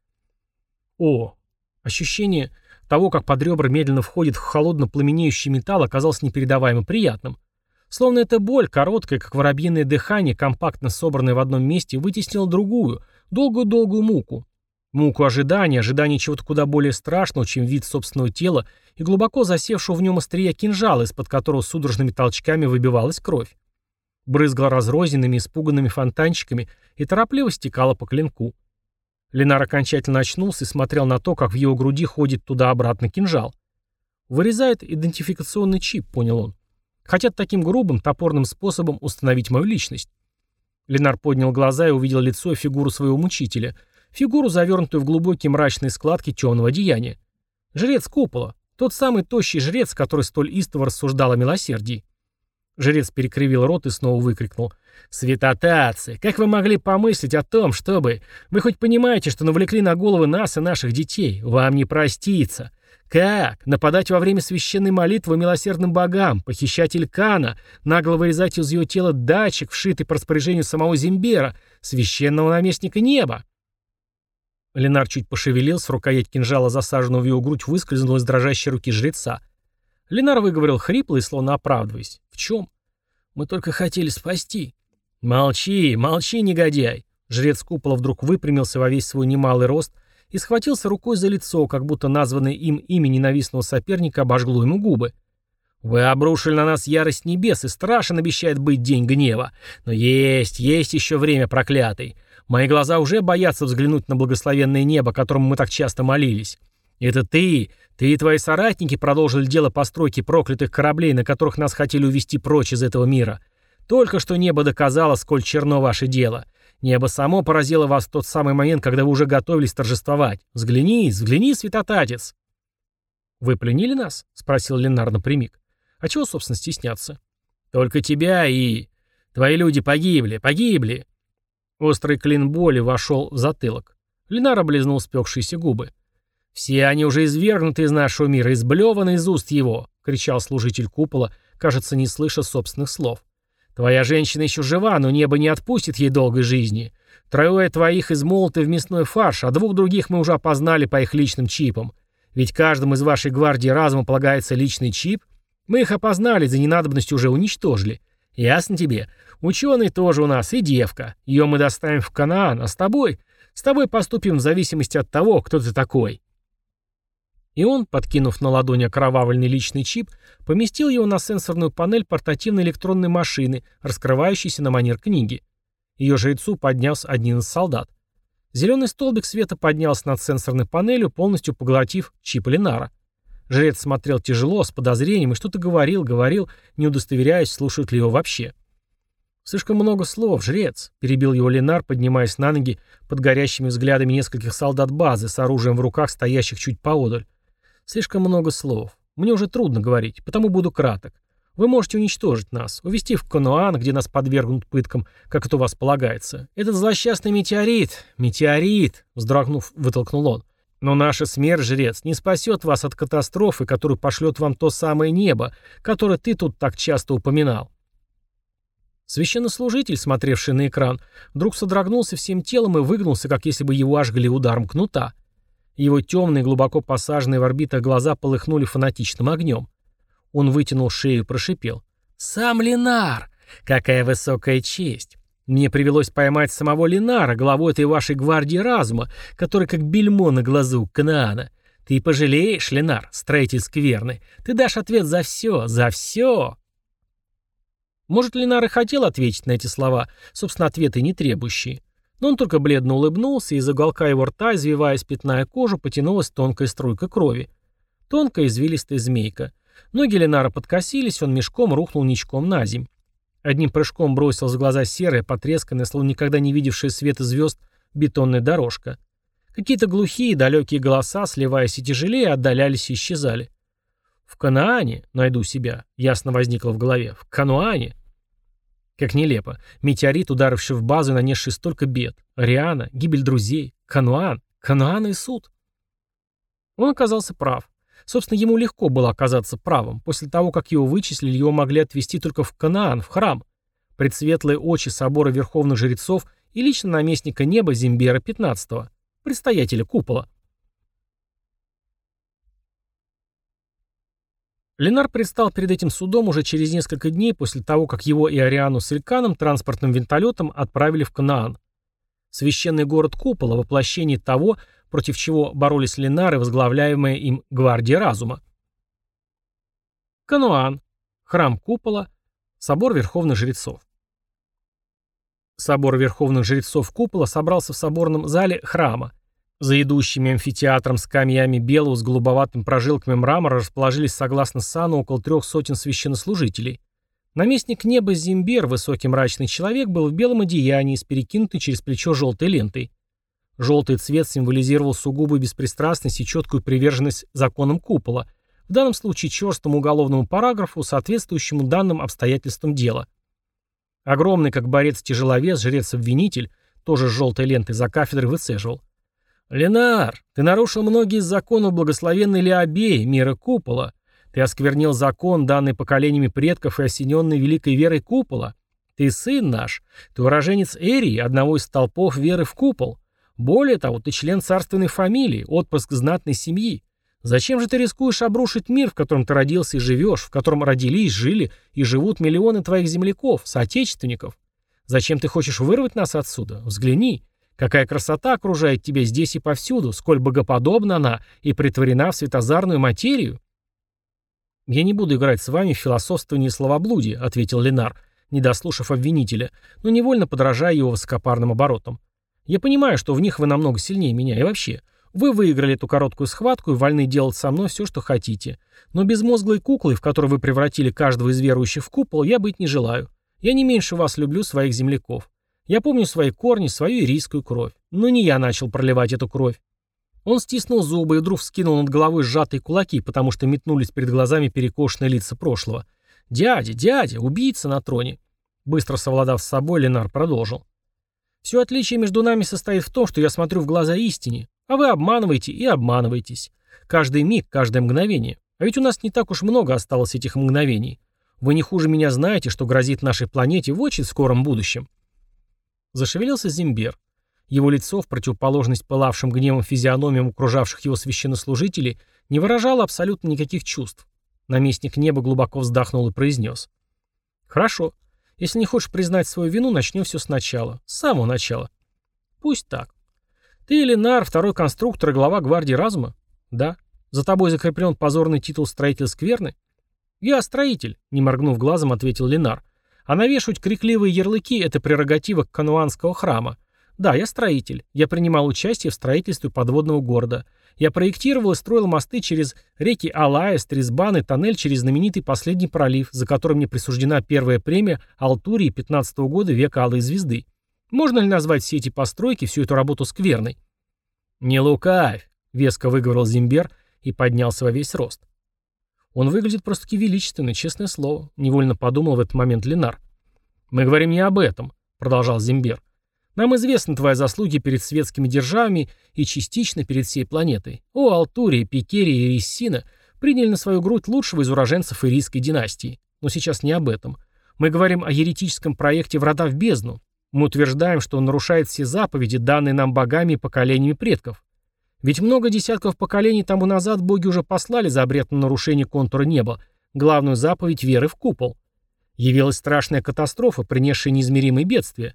О, ощущение того, как под ребра медленно входит в холодно пламенеющий металл, оказалось непередаваемо приятным. Словно эта боль, короткая, как воробьиное дыхание, компактно собранная в одном месте, вытеснила другую, долгую-долгую муку, Муку ожидания, ожидания чего-то куда более страшного, чем вид собственного тела, и глубоко засевшего в нем острия кинжала, из-под которого судорожными толчками выбивалась кровь. Брызгала разрозненными, испуганными фонтанчиками и торопливо стекала по клинку. Ленар окончательно очнулся и смотрел на то, как в его груди ходит туда-обратно кинжал. «Вырезает идентификационный чип», — понял он. «Хотят таким грубым, топорным способом установить мою личность». Ленар поднял глаза и увидел лицо и фигуру своего мучителя — фигуру, завернутую в глубокие мрачные складки темного одеяния. Жрец купола, тот самый тощий жрец, который столь истово рассуждал о милосердии. Жрец перекривил рот и снова выкрикнул. «Святотатцы! Как вы могли помыслить о том, чтобы... Вы хоть понимаете, что навлекли на головы нас и наших детей? Вам не проститься! Как? Нападать во время священной молитвы милосердным богам, похищать Илькана, нагло вырезать из ее тела датчик, вшитый по распоряжению самого Зимбера, священного наместника неба?» Ленар чуть пошевелился, рукоять кинжала, засаженного в его грудь, выскользнула из дрожащей руки жреца. Ленар выговорил хрипло и словно оправдываясь. «В чем?» «Мы только хотели спасти». «Молчи, молчи, негодяй!» Жрец купола вдруг выпрямился во весь свой немалый рост и схватился рукой за лицо, как будто названное им имя ненавистного соперника обожгло ему губы. «Вы обрушили на нас ярость небес, и страшен обещает быть день гнева. Но есть, есть еще время проклятый. Мои глаза уже боятся взглянуть на благословенное небо, которому мы так часто молились. Это ты, ты и твои соратники продолжили дело постройки проклятых кораблей, на которых нас хотели увести прочь из этого мира. Только что небо доказало, сколь черно ваше дело. Небо само поразило вас в тот самый момент, когда вы уже готовились торжествовать. Взгляни, взгляни, святотатец. «Вы пленили нас?» — спросил Ленар напрямик. «А чего, собственно, стесняться?» «Только тебя и... Твои люди погибли, погибли. Острый клин боли вошел в затылок. Ленар облизнул спекшиеся губы. «Все они уже извергнуты из нашего мира, изблеваны из уст его!» — кричал служитель купола, кажется, не слыша собственных слов. «Твоя женщина еще жива, но небо не отпустит ей долгой жизни. Трое твоих измолоты в мясной фарш, а двух других мы уже опознали по их личным чипам. Ведь каждому из вашей гвардии разума полагается личный чип. Мы их опознали, за ненадобностью уже уничтожили. Ясно тебе? Ученый тоже у нас и девка. Ее мы доставим в Канаан, а с тобой... С тобой поступим в зависимости от того, кто ты такой». И он, подкинув на ладонь окровавленный личный чип, поместил его на сенсорную панель портативной электронной машины, раскрывающейся на манер книги. Ее жрецу поднялся один из солдат. Зеленый столбик света поднялся над сенсорной панелью, полностью поглотив чип Ленара. Жрец смотрел тяжело, с подозрением, и что-то говорил, говорил, не удостоверяясь, слушают ли его вообще. «Слишком много слов, жрец», — перебил его Ленар, поднимаясь на ноги под горящими взглядами нескольких солдат базы с оружием в руках, стоящих чуть поодаль. «Слишком много слов. Мне уже трудно говорить, потому буду краток. Вы можете уничтожить нас, увести в Кануан, где нас подвергнут пыткам, как это у вас полагается. Этот злосчастный метеорит, метеорит, вздрогнув, вытолкнул он. Но наша смерть, жрец, не спасет вас от катастрофы, которую пошлет вам то самое небо, которое ты тут так часто упоминал. Священнослужитель, смотревший на экран, вдруг содрогнулся всем телом и выгнулся, как если бы его ожгли ударом кнута. Его темные, глубоко посаженные в орбитах глаза полыхнули фанатичным огнем. Он вытянул шею и прошипел. «Сам Ленар! Какая высокая честь! Мне привелось поймать самого Ленара, главу этой вашей гвардии разума, который как бельмо на глазу Канаана. Ты пожалеешь, Ленар, строитель скверны. Ты дашь ответ за все, за все. Может, Ленар и хотел ответить на эти слова, собственно, ответы не требующие. Но он только бледно улыбнулся, и из уголка его рта, извиваясь пятная кожу, потянулась тонкая струйка крови. Тонкая извилистая змейка. Ноги Ленара подкосились, он мешком рухнул ничком на земь. Одним прыжком бросил в глаза серая, потресканная, словно никогда не видевшая света звезд, бетонная дорожка. Какие-то глухие, далекие голоса, сливаясь и тяжелее, отдалялись и исчезали. «В Канаане найду себя», — ясно возникло в голове. «В Кануане». Как нелепо. Метеорит, ударивший в базу и нанесший столько бед. Риана, гибель друзей, Кануан, Кануан и суд. Он оказался прав. Собственно, ему легко было оказаться правым. После того, как его вычислили, его могли отвезти только в Канаан, в храм. Предсветлые очи собора верховных жрецов и лично наместника неба Зимбера XV, предстоятеля купола. Ленар предстал перед этим судом уже через несколько дней после того, как его и Ариану с Ильканом транспортным вертолетом отправили в Канаан. Священный город Купола – воплощение того, против чего боролись Ленары, возглавляемая им Гвардия Разума. Кануан. Храм Купола. Собор Верховных Жрецов. Собор Верховных Жрецов Купола собрался в соборном зале храма, за идущими амфитеатром камнями белого с голубоватым прожилками мрамора расположились согласно сану около трех сотен священнослужителей. Наместник неба Зимбер, высокий мрачный человек, был в белом одеянии с перекинутой через плечо желтой лентой. Желтый цвет символизировал сугубую беспристрастность и четкую приверженность законам купола, в данном случае черстому уголовному параграфу, соответствующему данным обстоятельствам дела. Огромный, как борец-тяжеловес, жрец-обвинитель, тоже с желтой лентой за кафедрой выцеживал. «Ленар, ты нарушил многие из законов благословенной Леобеи, мира купола. Ты осквернил закон, данный поколениями предков и осененный великой верой купола. Ты сын наш, ты уроженец Эрии, одного из столпов веры в купол. Более того, ты член царственной фамилии, отпрыск знатной семьи. Зачем же ты рискуешь обрушить мир, в котором ты родился и живешь, в котором родились, жили и живут миллионы твоих земляков, соотечественников? Зачем ты хочешь вырвать нас отсюда? Взгляни, Какая красота окружает тебя здесь и повсюду, сколь богоподобна она и притворена в светозарную материю. «Я не буду играть с вами в философствование и словоблудие», — ответил Ленар, не дослушав обвинителя, но невольно подражая его высокопарным оборотам. «Я понимаю, что в них вы намного сильнее меня, и вообще, вы выиграли эту короткую схватку и вольны делать со мной все, что хотите. Но безмозглой куклой, в которую вы превратили каждого из верующих в купол, я быть не желаю. Я не меньше вас люблю своих земляков. Я помню свои корни, свою ирийскую кровь. Но не я начал проливать эту кровь. Он стиснул зубы и вдруг вскинул над головой сжатые кулаки, потому что метнулись перед глазами перекошенные лица прошлого. «Дядя, дядя, убийца на троне!» Быстро совладав с собой, Ленар продолжил. «Все отличие между нами состоит в том, что я смотрю в глаза истине, а вы обманываете и обманываетесь. Каждый миг, каждое мгновение. А ведь у нас не так уж много осталось этих мгновений. Вы не хуже меня знаете, что грозит нашей планете в очень скором будущем. Зашевелился Зимбер. Его лицо, в противоположность пылавшим гневом физиономиям окружавших его священнослужителей, не выражало абсолютно никаких чувств. Наместник неба глубоко вздохнул и произнес. «Хорошо. Если не хочешь признать свою вину, начнем все сначала. С самого начала». «Пусть так. Ты, Ленар, второй конструктор и глава гвардии разума?» «Да. За тобой закреплен позорный титул строитель скверны?» «Я строитель», — не моргнув глазом, ответил Ленар. А навешивать крикливые ярлыки – это прерогатива кануанского храма. Да, я строитель. Я принимал участие в строительстве подводного города. Я проектировал и строил мосты через реки Алая, Стризбан и тоннель через знаменитый последний пролив, за которым мне присуждена первая премия Алтурии 15 -го года века Алой Звезды. Можно ли назвать все эти постройки, всю эту работу скверной? «Не лукавь», — веско выговорил Зимбер и поднялся во весь рост. Он выглядит просто-таки величественно, честное слово. Невольно подумал в этот момент Ленар. «Мы говорим не об этом», — продолжал Зимбер. «Нам известны твои заслуги перед светскими державами и частично перед всей планетой. О, Алтурия, Пикерия и Риссина приняли на свою грудь лучшего из уроженцев ирийской династии. Но сейчас не об этом. Мы говорим о еретическом проекте «Врата в бездну». Мы утверждаем, что он нарушает все заповеди, данные нам богами и поколениями предков. Ведь много десятков поколений тому назад боги уже послали запрет на нарушение контура неба, главную заповедь веры в купол. Явилась страшная катастрофа, принесшая неизмеримые бедствия.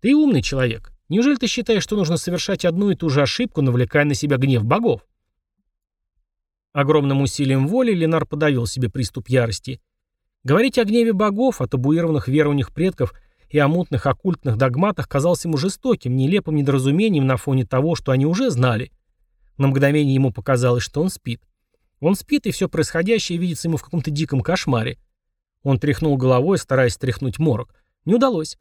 Ты умный человек. Неужели ты считаешь, что нужно совершать одну и ту же ошибку, навлекая на себя гнев богов? Огромным усилием воли Ленар подавил себе приступ ярости. Говорить о гневе богов, о табуированных верованиях предков и о мутных оккультных догматах казалось ему жестоким, нелепым недоразумением на фоне того, что они уже знали. На мгновение ему показалось, что он спит. Он спит, и все происходящее видится ему в каком-то диком кошмаре. Он тряхнул головой, стараясь стряхнуть морок. Не удалось.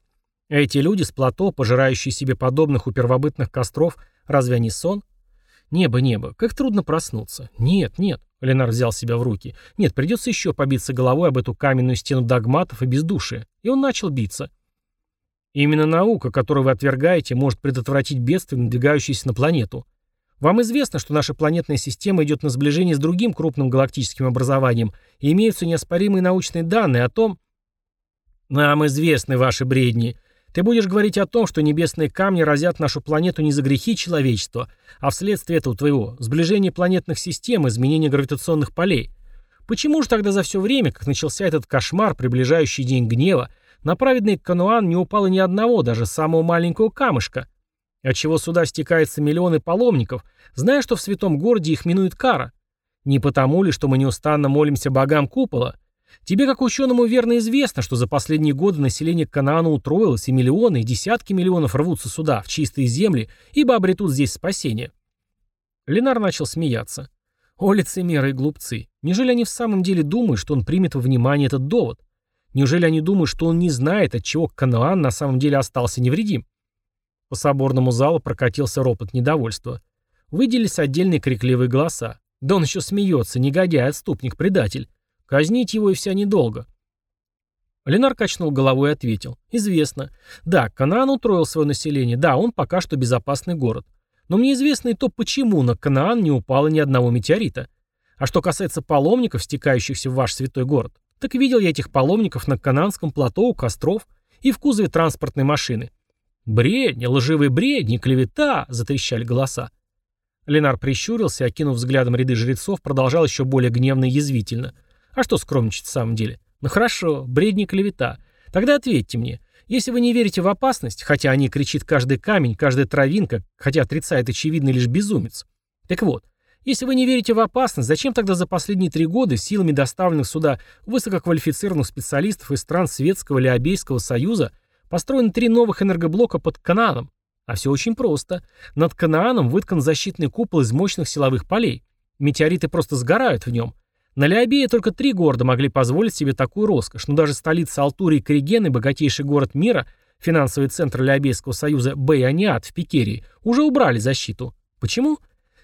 А эти люди с плато, пожирающие себе подобных у первобытных костров, разве они сон? Небо, небо, как трудно проснуться. Нет, нет, Ленар взял себя в руки. Нет, придется еще побиться головой об эту каменную стену догматов и бездушия. И он начал биться. Именно наука, которую вы отвергаете, может предотвратить бедствие, надвигающееся на планету. Вам известно, что наша планетная система идет на сближение с другим крупным галактическим образованием, и имеются неоспоримые научные данные о том... Нам известны ваши бредни. Ты будешь говорить о том, что небесные камни разят нашу планету не за грехи человечества, а вследствие этого твоего сближения планетных систем, изменения гравитационных полей. Почему же тогда за все время, как начался этот кошмар, приближающий день гнева, на праведный Кануан не упало ни одного, даже самого маленького камушка? Отчего сюда стекаются миллионы паломников, зная, что в святом городе их минует кара? Не потому ли, что мы неустанно молимся богам купола, Тебе, как ученому, верно известно, что за последние годы население Канаана утроилось, и миллионы, и десятки миллионов рвутся сюда, в чистые земли, ибо обретут здесь спасение. Ленар начал смеяться. О, лицемеры и глупцы! Неужели они в самом деле думают, что он примет во внимание этот довод? Неужели они думают, что он не знает, от чего Канаан на самом деле остался невредим? По соборному залу прокатился ропот недовольства. Выделились отдельные крикливые голоса. Да он еще смеется, негодяй, отступник, предатель. Казнить его и вся недолго. Ленар качнул головой и ответил. «Известно. Да, Канаан утроил свое население. Да, он пока что безопасный город. Но мне известно и то, почему на Канаан не упало ни одного метеорита. А что касается паломников, стекающихся в ваш святой город, так видел я этих паломников на Кананском плато у костров и в кузове транспортной машины. «Бредни, лживые бредни, клевета!» — затрещали голоса. Ленар прищурился, окинув взглядом ряды жрецов, продолжал еще более гневно и язвительно. А что скромничать в самом деле? Ну хорошо, бредни клевета. Тогда ответьте мне. Если вы не верите в опасность, хотя о ней кричит каждый камень, каждая травинка, хотя отрицает очевидный лишь безумец. Так вот, если вы не верите в опасность, зачем тогда за последние три года силами доставленных сюда высококвалифицированных специалистов из стран Светского или Абейского Союза построены три новых энергоблока под Канааном? А все очень просто. Над Канааном выткан защитный купол из мощных силовых полей. Метеориты просто сгорают в нем. На Лиабее только три города могли позволить себе такую роскошь, но даже столица Алтурии Коригены, богатейший город мира, финансовый центр Лиабейского союза Бейаниат в Пикерии, уже убрали защиту. Почему?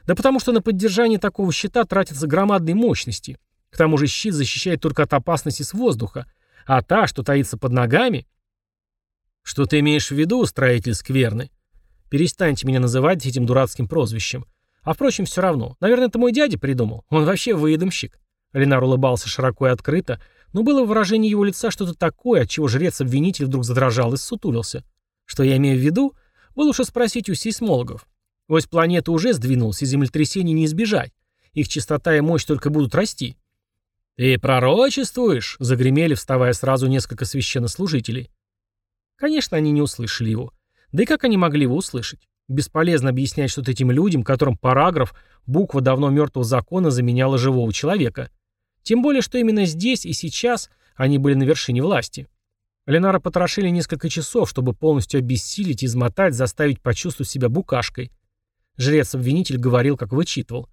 Да потому что на поддержание такого щита тратятся громадные мощности. К тому же щит защищает только от опасности с воздуха, а та, что таится под ногами... Что ты имеешь в виду, строитель скверны? Перестаньте меня называть этим дурацким прозвищем. А впрочем, все равно. Наверное, это мой дядя придумал. Он вообще выедомщик. Ленар улыбался широко и открыто, но было в выражении его лица что-то такое, от чего жрец-обвинитель вдруг задрожал и ссутулился. Что я имею в виду? Было уж спросить у сейсмологов. Ось планета уже сдвинулась, и землетрясений не избежать. Их частота и мощь только будут расти. «Ты пророчествуешь?» — загремели, вставая сразу несколько священнослужителей. Конечно, они не услышали его. Да и как они могли его услышать? Бесполезно объяснять что-то этим людям, которым параграф, буква давно мертвого закона заменяла живого человека. Тем более, что именно здесь и сейчас они были на вершине власти. Ленара потрошили несколько часов, чтобы полностью обессилить, измотать, заставить почувствовать себя букашкой. Жрец-обвинитель говорил, как вычитывал.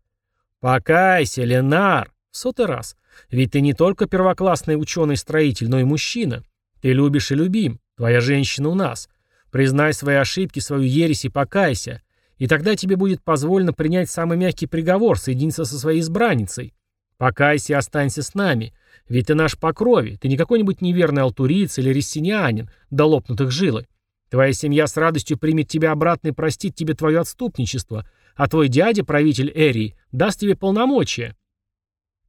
«Покайся, Ленар!» В сотый раз. «Ведь ты не только первоклассный ученый-строитель, но и мужчина. Ты любишь и любим. Твоя женщина у нас. Признай свои ошибки, свою ересь и покайся. И тогда тебе будет позволено принять самый мягкий приговор, соединиться со своей избранницей. Покайся и останься с нами. Ведь ты наш по крови, ты не какой-нибудь неверный алтуриец или рессинианин, до лопнутых жилы. Твоя семья с радостью примет тебя обратно и простит тебе твое отступничество, а твой дядя, правитель Эрии, даст тебе полномочия.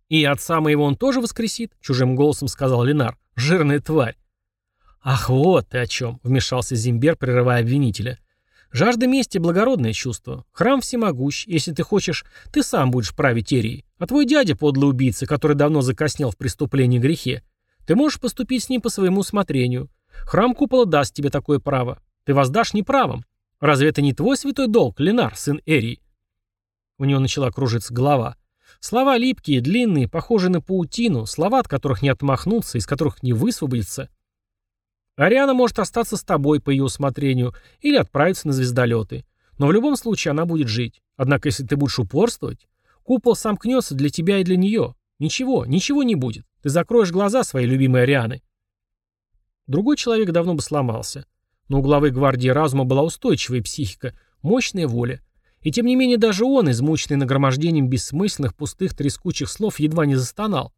И отца моего он тоже воскресит, чужим голосом сказал Ленар. Жирная тварь. Ах, вот ты о чем, вмешался Зимбер, прерывая обвинителя. Жажда мести – благородное чувство. Храм всемогущ. Если ты хочешь, ты сам будешь править Эрией. А твой дядя – подлый убийца, который давно закоснел в преступлении грехе. Ты можешь поступить с ним по своему усмотрению. Храм купола даст тебе такое право. Ты воздашь неправом. Разве это не твой святой долг, Ленар, сын Эрии?» У него начала кружиться голова. Слова липкие, длинные, похожие на паутину, слова, от которых не отмахнуться, из которых не высвободиться. Ариана может остаться с тобой по ее усмотрению или отправиться на звездолеты. Но в любом случае она будет жить. Однако если ты будешь упорствовать, купол сомкнется для тебя и для нее. Ничего, ничего не будет. Ты закроешь глаза своей любимой Арианы. Другой человек давно бы сломался. Но у главы гвардии разума была устойчивая психика, мощная воля. И тем не менее даже он, измученный нагромождением бессмысленных, пустых, трескучих слов, едва не застонал.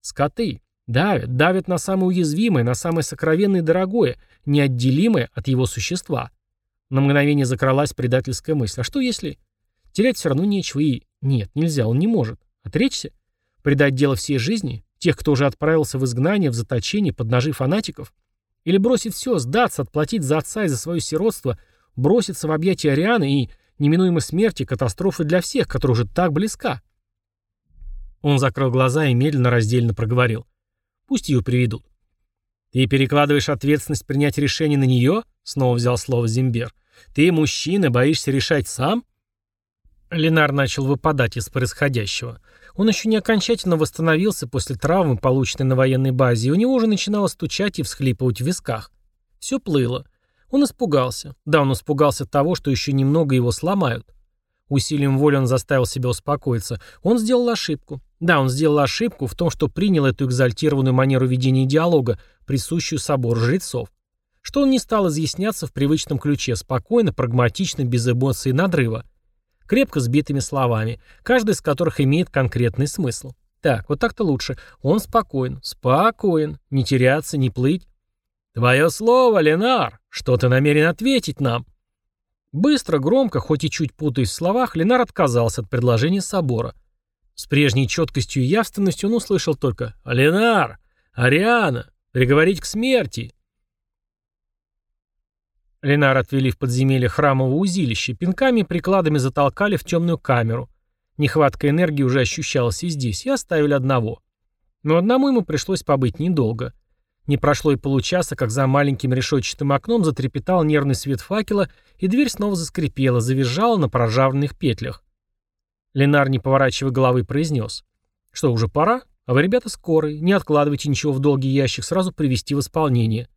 Скоты. Давят, давят на самое уязвимое, на самое сокровенное и дорогое, неотделимое от его существа. На мгновение закралась предательская мысль. А что если... Терять все равно нечего и... Нет, нельзя, он не может. Отречься? Предать дело всей жизни? Тех, кто уже отправился в изгнание, в заточение, под ножи фанатиков? Или бросить все, сдаться, отплатить за отца и за свое сиротство, броситься в объятия Арианы и неминуемой смерти, катастрофы для всех, которая уже так близка? Он закрыл глаза и медленно, раздельно проговорил. Пусть ее приведут. «Ты перекладываешь ответственность принять решение на нее?» Снова взял слово Зимбер. «Ты, мужчина, боишься решать сам?» Ленар начал выпадать из происходящего. Он еще не окончательно восстановился после травмы, полученной на военной базе, и у него уже начинало стучать и всхлипывать в висках. Все плыло. Он испугался. Да, он испугался того, что еще немного его сломают. Усилием воли он заставил себя успокоиться. Он сделал ошибку. Да, он сделал ошибку в том, что принял эту экзальтированную манеру ведения диалога, присущую собору жрецов. Что он не стал изъясняться в привычном ключе, спокойно, прагматично, без эмоций и надрыва. Крепко сбитыми словами, каждый из которых имеет конкретный смысл. Так, вот так-то лучше. Он спокоен, спокоен, не теряться, не плыть. «Твое слово, Ленар! Что ты намерен ответить нам?» Быстро, громко, хоть и чуть путаясь в словах, Ленар отказался от предложения собора. С прежней четкостью и явственностью он услышал только «Ленар! Ариана! Приговорить к смерти!» Ленар отвели в подземелье храмового узилища, пинками и прикладами затолкали в темную камеру. Нехватка энергии уже ощущалась и здесь, и оставили одного. Но одному ему пришлось побыть недолго. Не прошло и получаса, как за маленьким решетчатым окном затрепетал нервный свет факела, и дверь снова заскрипела, завизжала на проржавленных петлях. Ленар, не поворачивая головы, произнес. «Что, уже пора? А вы, ребята, скорые. Не откладывайте ничего в долгий ящик, сразу привести в исполнение».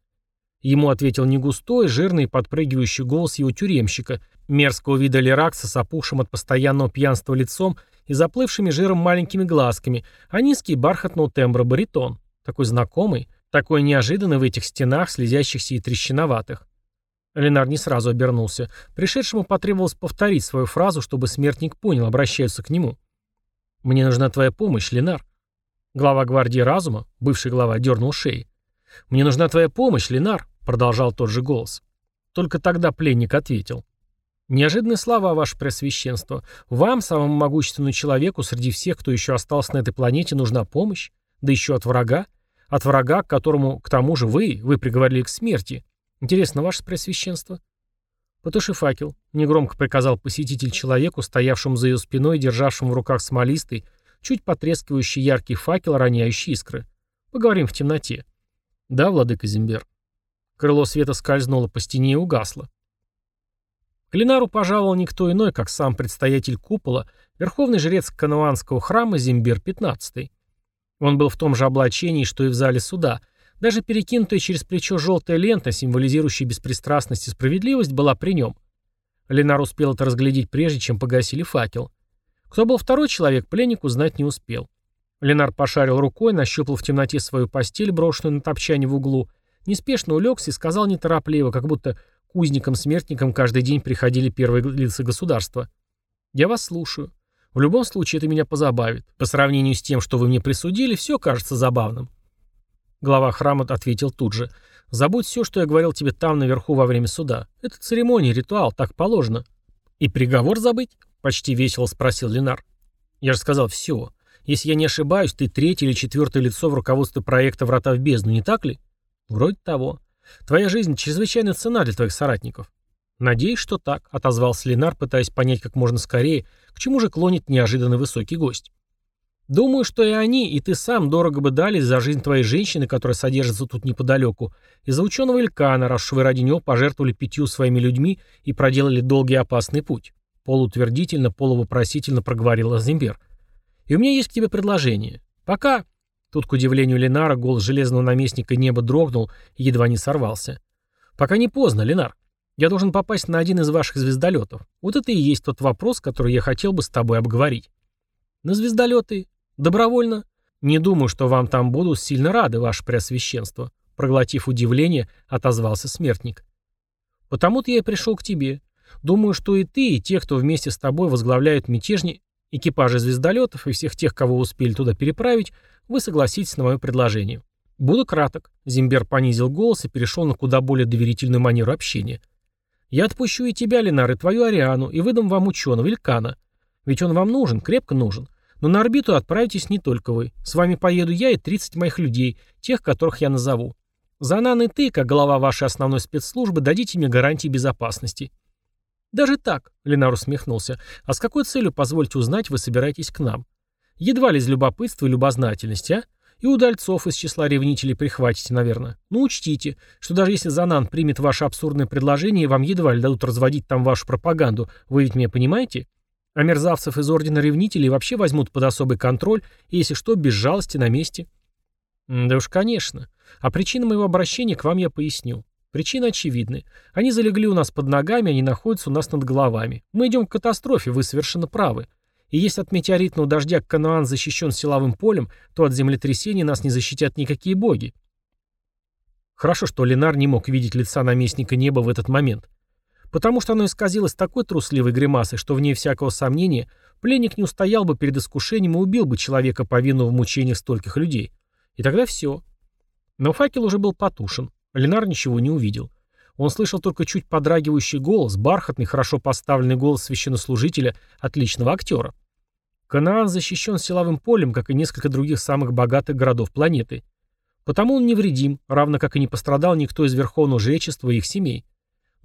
Ему ответил негустой, жирный, подпрыгивающий голос его тюремщика, мерзкого вида лиракса с опухшим от постоянного пьянства лицом и заплывшими жиром маленькими глазками, а низкий бархатного тембра баритон. Такой знакомый, такой неожиданный в этих стенах, слезящихся и трещиноватых. Ленар не сразу обернулся. Пришедшему потребовалось повторить свою фразу, чтобы смертник понял, обращаются к нему. «Мне нужна твоя помощь, Ленар». Глава гвардии разума, бывший глава, дернул шеи. «Мне нужна твоя помощь, Ленар», — продолжал тот же голос. Только тогда пленник ответил. «Неожиданные слова, ваше Преосвященство. Вам, самому могущественному человеку, среди всех, кто еще остался на этой планете, нужна помощь? Да еще от врага? От врага, к которому, к тому же, вы, вы приговорили к смерти. Интересно, ваше Преосвященство?» «Потуши факел», — негромко приказал посетитель человеку, стоявшему за ее спиной и державшему в руках смолистый, чуть потрескивающий яркий факел, роняющий искры. «Поговорим в темноте». «Да, владыка Зимбер». Крыло света скользнуло по стене и угасло. К Ленару пожаловал никто иной, как сам предстоятель купола, верховный жрец кануанского храма Зимбер XV. Он был в том же облачении, что и в зале суда. Даже перекинутая через плечо желтая лента, символизирующая беспристрастность и справедливость, была при нем. Ленар успел это разглядеть прежде, чем погасили факел. Кто был второй человек, пленник узнать не успел. Ленар пошарил рукой, нащупал в темноте свою постель, брошенную на топчане в углу, неспешно улегся и сказал неторопливо, как будто к узникам-смертникам каждый день приходили первые лица государства. «Я вас слушаю. В любом случае это меня позабавит. По сравнению с тем, что вы мне присудили, все кажется забавным». Глава храма ответил тут же. «Забудь все, что я говорил тебе там, наверху, во время суда. Это церемония, ритуал, так положено». «И приговор забыть?» — почти весело спросил Ленар. «Я же сказал все. Если я не ошибаюсь, ты третье или четвертое лицо в руководстве проекта «Врата в бездну», не так ли?» «Вроде того. Твоя жизнь чрезвычайно цена для твоих соратников». «Надеюсь, что так», — отозвался Ленар, пытаясь понять как можно скорее, к чему же клонит неожиданно высокий гость. «Думаю, что и они, и ты сам дорого бы дали за жизнь твоей женщины, которая содержится тут неподалеку, и за ученого Илькана, раз вы ради него пожертвовали пятью своими людьми и проделали долгий опасный путь», — полутвердительно, полувопросительно проговорил Азимбер. И у меня есть к тебе предложение. Пока...» Тут, к удивлению Ленара, голос железного наместника неба дрогнул и едва не сорвался. «Пока не поздно, Ленар. Я должен попасть на один из ваших звездолетов. Вот это и есть тот вопрос, который я хотел бы с тобой обговорить. На звездолеты? Добровольно? Не думаю, что вам там будут сильно рады, ваше преосвященство. Проглотив удивление, отозвался смертник. Потому-то я и пришел к тебе. Думаю, что и ты, и те, кто вместе с тобой возглавляют мятежни, экипажи звездолетов и всех тех, кого успели туда переправить, вы согласитесь на мое предложение. Буду краток. Зимбер понизил голос и перешел на куда более доверительную манеру общения. Я отпущу и тебя, Ленар, и твою Ариану, и выдам вам ученого, Илькана. Ведь он вам нужен, крепко нужен. Но на орбиту отправитесь не только вы. С вами поеду я и 30 моих людей, тех, которых я назову. Занан и ты, как глава вашей основной спецслужбы, дадите мне гарантии безопасности. Даже так, Ленар усмехнулся. А с какой целью, позвольте узнать, вы собираетесь к нам? Едва ли из любопытства и любознательности, а? И удальцов из числа ревнителей прихватите, наверное. Ну, учтите, что даже если Занан примет ваше абсурдное предложение вам едва ли дадут разводить там вашу пропаганду, вы ведь меня понимаете? А мерзавцев из Ордена Ревнителей вообще возьмут под особый контроль, если что, без жалости на месте. Да уж, конечно. А причины моего обращения к вам я поясню. Причины очевидны. Они залегли у нас под ногами, они находятся у нас над головами. Мы идем к катастрофе, вы совершенно правы. И если от метеоритного дождя Кануан защищен силовым полем, то от землетрясения нас не защитят никакие боги. Хорошо, что Ленар не мог видеть лица наместника неба в этот момент. Потому что оно исказилось такой трусливой гримасой, что вне всякого сомнения пленник не устоял бы перед искушением и убил бы человека, повинного в мучениях стольких людей. И тогда все. Но факел уже был потушен. Ленар ничего не увидел. Он слышал только чуть подрагивающий голос, бархатный, хорошо поставленный голос священнослужителя, отличного актера. Канаан защищен силовым полем, как и несколько других самых богатых городов планеты. Потому он невредим, равно как и не пострадал никто из Верховного Жречества и их семей.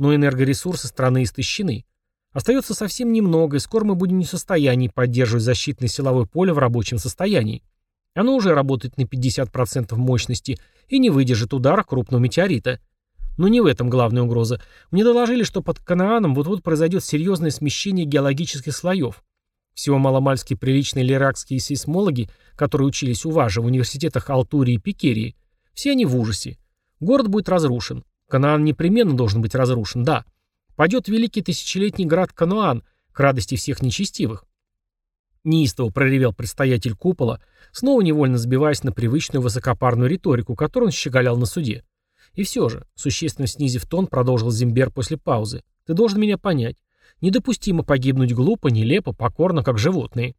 Но энергоресурсы страны истощены. Остается совсем немного, и скоро мы будем не в состоянии поддерживать защитное силовое поле в рабочем состоянии. Оно уже работает на 50% мощности и не выдержит удара крупного метеорита – но не в этом главная угроза. Мне доложили, что под Канааном вот-вот произойдет серьезное смещение геологических слоев. Всего маломальски приличные лиракские сейсмологи, которые учились у Важа в университетах Алтурии и Пикерии, все они в ужасе. Город будет разрушен. Канаан непременно должен быть разрушен, да. Падет великий тысячелетний град Кануан, к радости всех нечестивых. Неистово проревел предстоятель купола, снова невольно сбиваясь на привычную высокопарную риторику, которую он щеголял на суде. И все же, существенно снизив тон, продолжил Зимбер после паузы. Ты должен меня понять. Недопустимо погибнуть глупо, нелепо, покорно, как животные.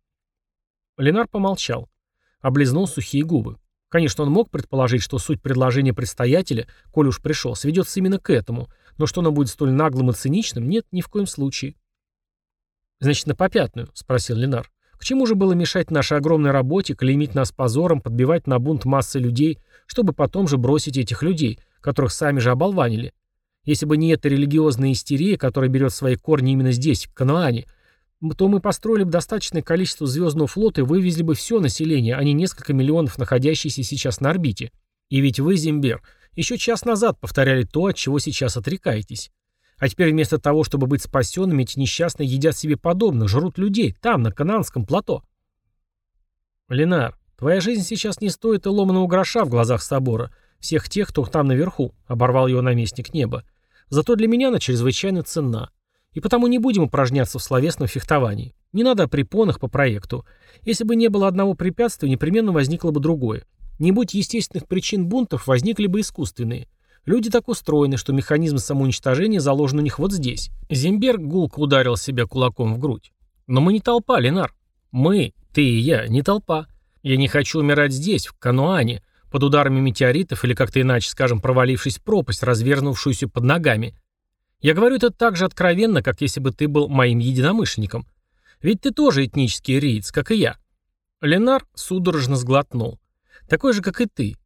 Ленар помолчал. Облизнул сухие губы. Конечно, он мог предположить, что суть предложения предстоятеля, коль уж пришел, сведется именно к этому, но что оно будет столь наглым и циничным, нет, ни в коем случае. «Значит, на попятную?» — спросил Ленар. «К чему же было мешать нашей огромной работе, клеймить нас позором, подбивать на бунт массы людей, чтобы потом же бросить этих людей, которых сами же оболванили. Если бы не эта религиозная истерия, которая берет свои корни именно здесь, в Канаане, то мы построили бы достаточное количество звездного флота и вывезли бы все население, а не несколько миллионов, находящихся сейчас на орбите. И ведь вы, Зимбер, еще час назад повторяли то, от чего сейчас отрекаетесь. А теперь вместо того, чтобы быть спасенными, эти несчастные едят себе подобных, жрут людей, там, на Кананском плато. Ленар, твоя жизнь сейчас не стоит и ломаного гроша в глазах собора, всех тех, кто там наверху, оборвал его наместник неба. Зато для меня она чрезвычайно ценна. И потому не будем упражняться в словесном фехтовании. Не надо о препонах по проекту. Если бы не было одного препятствия, непременно возникло бы другое. Не будь естественных причин бунтов, возникли бы искусственные. Люди так устроены, что механизм самоуничтожения заложен у них вот здесь. Зимберг гулко ударил себя кулаком в грудь. Но мы не толпа, Ленар. Мы, ты и я, не толпа. Я не хочу умирать здесь, в Кануане, под ударами метеоритов или как-то иначе, скажем, провалившись в пропасть, развернувшуюся под ногами. Я говорю это так же откровенно, как если бы ты был моим единомышленником. Ведь ты тоже этнический риец, как и я. Ленар судорожно сглотнул. Такой же, как и ты.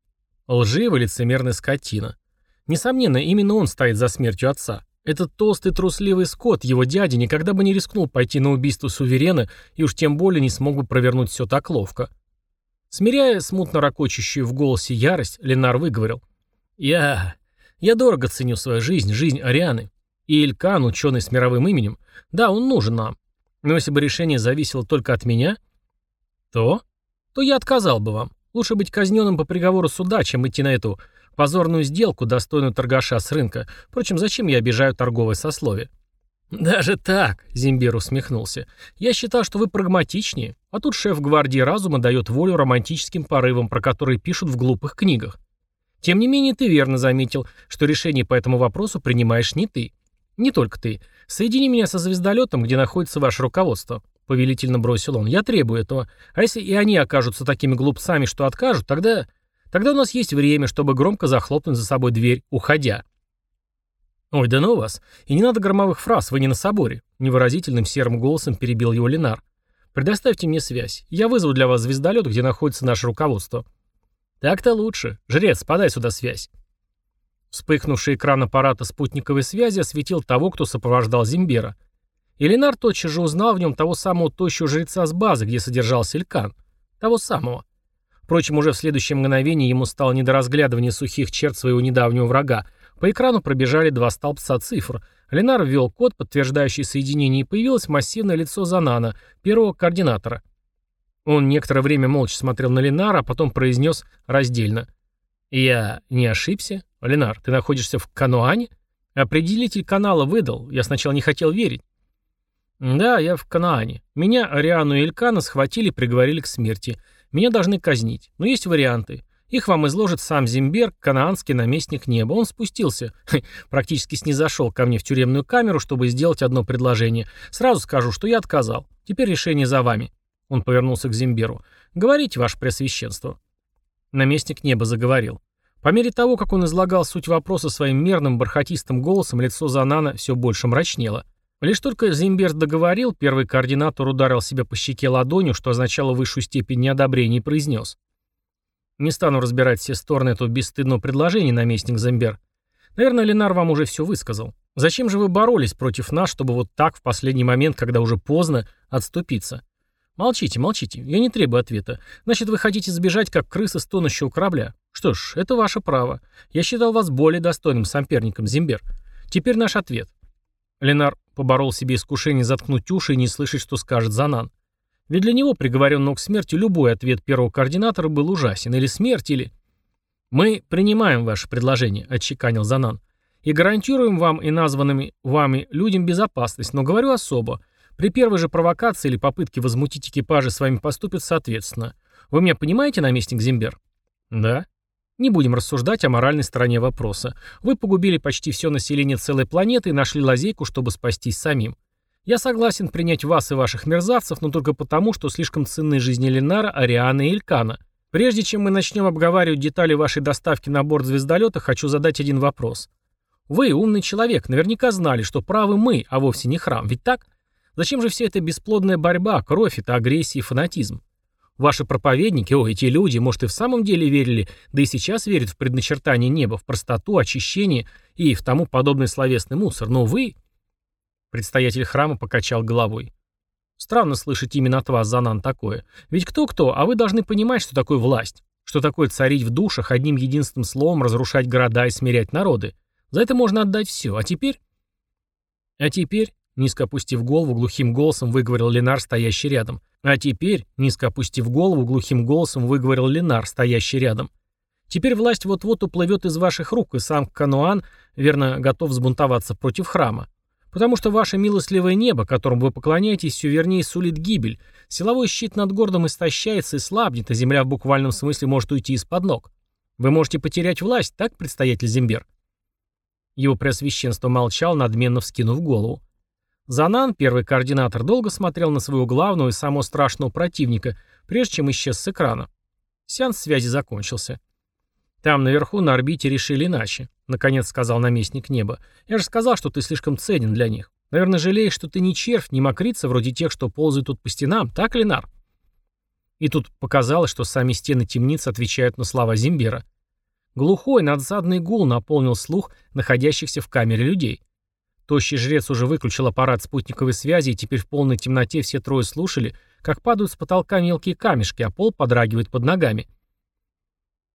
Лживый лицемерный скотина. Несомненно, именно он стоит за смертью отца. Этот толстый трусливый скот, его дядя, никогда бы не рискнул пойти на убийство суверена и уж тем более не смог бы провернуть все так ловко. Смиряя смутно ракочущую в голосе ярость, Ленар выговорил. «Я... я дорого ценю свою жизнь, жизнь Арианы. И Илькан, ученый с мировым именем, да, он нужен нам. Но если бы решение зависело только от меня...» То? То я отказал бы вам. Лучше быть казненным по приговору суда, чем идти на эту позорную сделку, достойную торгаша с рынка. Впрочем, зачем я обижаю торговое сословие? «Даже так», — Зимбер усмехнулся. «Я считал, что вы прагматичнее, а тут шеф гвардии разума дает волю романтическим порывам, про которые пишут в глупых книгах. Тем не менее, ты верно заметил, что решение по этому вопросу принимаешь не ты. Не только ты. Соедини меня со звездолетом, где находится ваше руководство», — повелительно бросил он. «Я требую этого. А если и они окажутся такими глупцами, что откажут, тогда... Тогда у нас есть время, чтобы громко захлопнуть за собой дверь, уходя». «Ой, да ну вас! И не надо громовых фраз, вы не на соборе!» Невыразительным серым голосом перебил его Ленар. «Предоставьте мне связь. Я вызову для вас звездолет, где находится наше руководство». «Так-то лучше. Жрец, подай сюда связь». Вспыхнувший экран аппарата спутниковой связи осветил того, кто сопровождал Зимбера. И Ленар тотчас же узнал в нем того самого тощего жреца с базы, где содержался Илькан. Того самого. Впрочем, уже в следующее мгновение ему стало не до разглядывания сухих черт своего недавнего врага, по экрану пробежали два столбца цифр. Ленар ввел код, подтверждающий соединение, и появилось массивное лицо Занана, первого координатора. Он некоторое время молча смотрел на Ленара, а потом произнес раздельно. «Я не ошибся? Ленар, ты находишься в Кануане? Определитель канала выдал. Я сначала не хотел верить». «Да, я в Канаане. Меня, Ариану и Элькана схватили и приговорили к смерти. Меня должны казнить. Но есть варианты. Их вам изложит сам Зимберг, канаанский наместник неба. Он спустился, практически снизошел ко мне в тюремную камеру, чтобы сделать одно предложение. Сразу скажу, что я отказал. Теперь решение за вами. Он повернулся к Зимберу. Говорите, ваше преосвященство. Наместник неба заговорил. По мере того, как он излагал суть вопроса своим мерным бархатистым голосом, лицо Занана все больше мрачнело. Лишь только Зимбер договорил, первый координатор ударил себя по щеке ладонью, что означало высшую степень неодобрения, и произнес. Не стану разбирать все стороны этого бесстыдного предложения, наместник Зембер. Наверное, Ленар вам уже все высказал. Зачем же вы боролись против нас, чтобы вот так, в последний момент, когда уже поздно, отступиться? Молчите, молчите, я не требую ответа. Значит, вы хотите сбежать, как крыса с тонущего корабля. Что ж, это ваше право. Я считал вас более достойным соперником, Зимбер. Теперь наш ответ. Ленар поборол себе искушение заткнуть уши и не слышать, что скажет Занан. Ведь для него, приговоренного к смерти, любой ответ первого координатора был ужасен. Или смерть, или... «Мы принимаем ваше предложение», — отчеканил Занан. «И гарантируем вам и названными вами людям безопасность, но говорю особо. При первой же провокации или попытке возмутить экипажи с вами поступят соответственно. Вы меня понимаете, наместник Зимбер?» «Да». Не будем рассуждать о моральной стороне вопроса. Вы погубили почти все население целой планеты и нашли лазейку, чтобы спастись самим. Я согласен принять вас и ваших мерзавцев, но только потому, что слишком ценны жизни Ленара, Арианы и Илькана. Прежде чем мы начнем обговаривать детали вашей доставки на борт звездолета, хочу задать один вопрос. Вы, умный человек, наверняка знали, что правы мы, а вовсе не храм, ведь так? Зачем же вся эта бесплодная борьба, кровь, это агрессия и фанатизм? Ваши проповедники, о, эти люди, может, и в самом деле верили, да и сейчас верят в предначертание неба, в простоту, очищение и в тому подобный словесный мусор, но вы... Предстоятель храма покачал головой. Странно слышать именно от вас, Занан, такое. Ведь кто-кто, а вы должны понимать, что такое власть. Что такое царить в душах, одним единственным словом разрушать города и смирять народы. За это можно отдать все. А теперь... А теперь, низко опустив голову, глухим голосом выговорил Ленар, стоящий рядом. А теперь, низко опустив голову, глухим голосом выговорил Ленар, стоящий рядом. Теперь власть вот-вот уплывет из ваших рук, и сам Кануан, верно, готов взбунтоваться против храма. Потому что ваше милостливое небо, которому вы поклоняетесь, все вернее сулит гибель. Силовой щит над городом истощается и слабнет, а земля в буквальном смысле может уйти из-под ног. Вы можете потерять власть, так, предстоятель Зембер?» Его преосвященство молчал, надменно вскинув голову. Занан, первый координатор, долго смотрел на своего главного и самого страшного противника, прежде чем исчез с экрана. Сеанс связи закончился. Там наверху на орбите решили иначе, наконец сказал наместник неба. Я же сказал, что ты слишком ценен для них. Наверное, жалеешь, что ты не червь, не мокрица, вроде тех, что ползают тут по стенам, так, Ленар? И тут показалось, что сами стены темниц отвечают на слова Зимбера. Глухой, надсадный гул наполнил слух находящихся в камере людей. Тощий жрец уже выключил аппарат спутниковой связи, и теперь в полной темноте все трое слушали, как падают с потолка мелкие камешки, а пол подрагивает под ногами.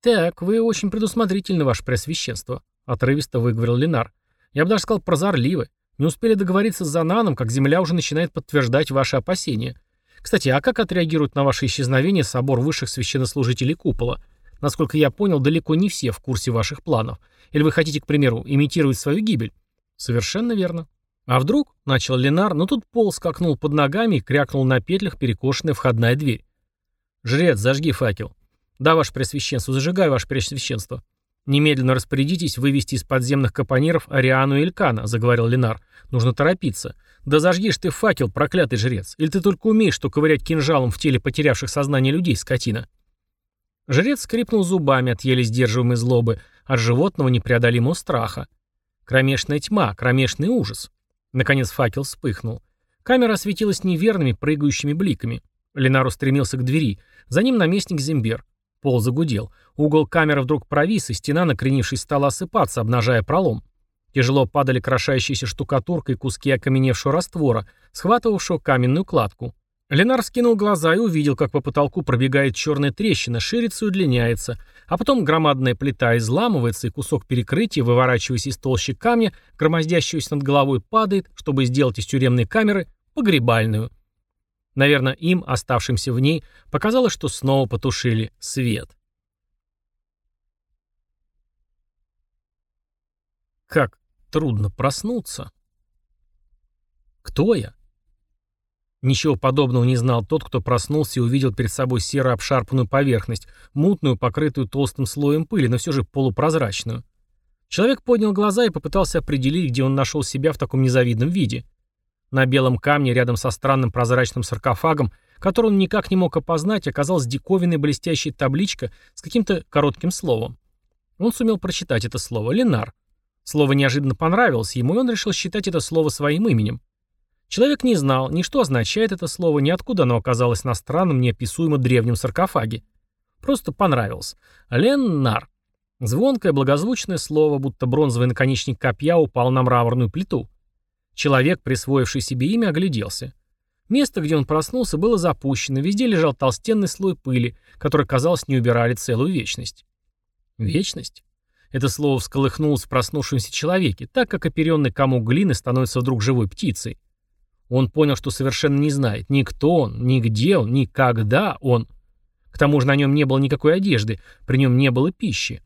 «Так, вы очень предусмотрительны, ваше Преосвященство», — отрывисто выговорил Ленар. «Я бы даже сказал прозорливы. Не успели договориться с Зананом, как земля уже начинает подтверждать ваши опасения. Кстати, а как отреагирует на ваше исчезновение собор высших священнослужителей купола? Насколько я понял, далеко не все в курсе ваших планов. Или вы хотите, к примеру, имитировать свою гибель? Совершенно верно. А вдруг, начал Ленар, но тут пол скакнул под ногами и крякнул на петлях перекошенная входная дверь. Жрец, зажги факел. Да, ваше пресвященство, зажигай, ваше пресвященство. Немедленно распорядитесь вывести из подземных капониров Ариану и Элькана, заговорил Ленар. Нужно торопиться. Да зажгишь ты факел, проклятый жрец. Или ты только умеешь что ковырять кинжалом в теле потерявших сознание людей, скотина. Жрец скрипнул зубами от еле сдерживаемой злобы, от животного непреодолимого страха. Кромешная тьма, кромешный ужас. Наконец факел вспыхнул. Камера осветилась неверными, прыгающими бликами. Ленар устремился к двери. За ним наместник Зембер. Пол загудел. Угол камеры вдруг провис, и стена, накренившись, стала осыпаться, обнажая пролом. Тяжело падали крошающиеся штукатуркой куски окаменевшего раствора, схватывавшего каменную кладку. Ленар скинул глаза и увидел, как по потолку пробегает черная трещина, ширится и удлиняется, а потом громадная плита изламывается, и кусок перекрытия, выворачиваясь из толщи камня, громоздящегося над головой, падает, чтобы сделать из тюремной камеры погребальную. Наверное, им, оставшимся в ней, показалось, что снова потушили свет. Как трудно проснуться. Кто я? Ничего подобного не знал тот, кто проснулся и увидел перед собой серо обшарпанную поверхность, мутную, покрытую толстым слоем пыли, но все же полупрозрачную. Человек поднял глаза и попытался определить, где он нашел себя в таком незавидном виде. На белом камне рядом со странным прозрачным саркофагом, который он никак не мог опознать, оказалась диковинная блестящая табличка с каким-то коротким словом. Он сумел прочитать это слово «Ленар». Слово неожиданно понравилось ему, и он решил считать это слово своим именем. Человек не знал, ни что означает это слово, ни откуда оно оказалось на странном, неописуемо древнем саркофаге. Просто понравилось. Леннар. Звонкое, благозвучное слово, будто бронзовый наконечник копья упал на мраморную плиту. Человек, присвоивший себе имя, огляделся. Место, где он проснулся, было запущено, везде лежал толстенный слой пыли, который, казалось, не убирали целую вечность. Вечность? Это слово всколыхнулось в проснувшемся человеке, так как оперенный комок глины становится вдруг живой птицей. Он понял, что совершенно не знает, ни кто он, ни где он, ни когда он. К тому же на нем не было никакой одежды, при нем не было пищи.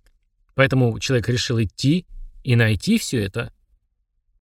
Поэтому человек решил идти и найти все это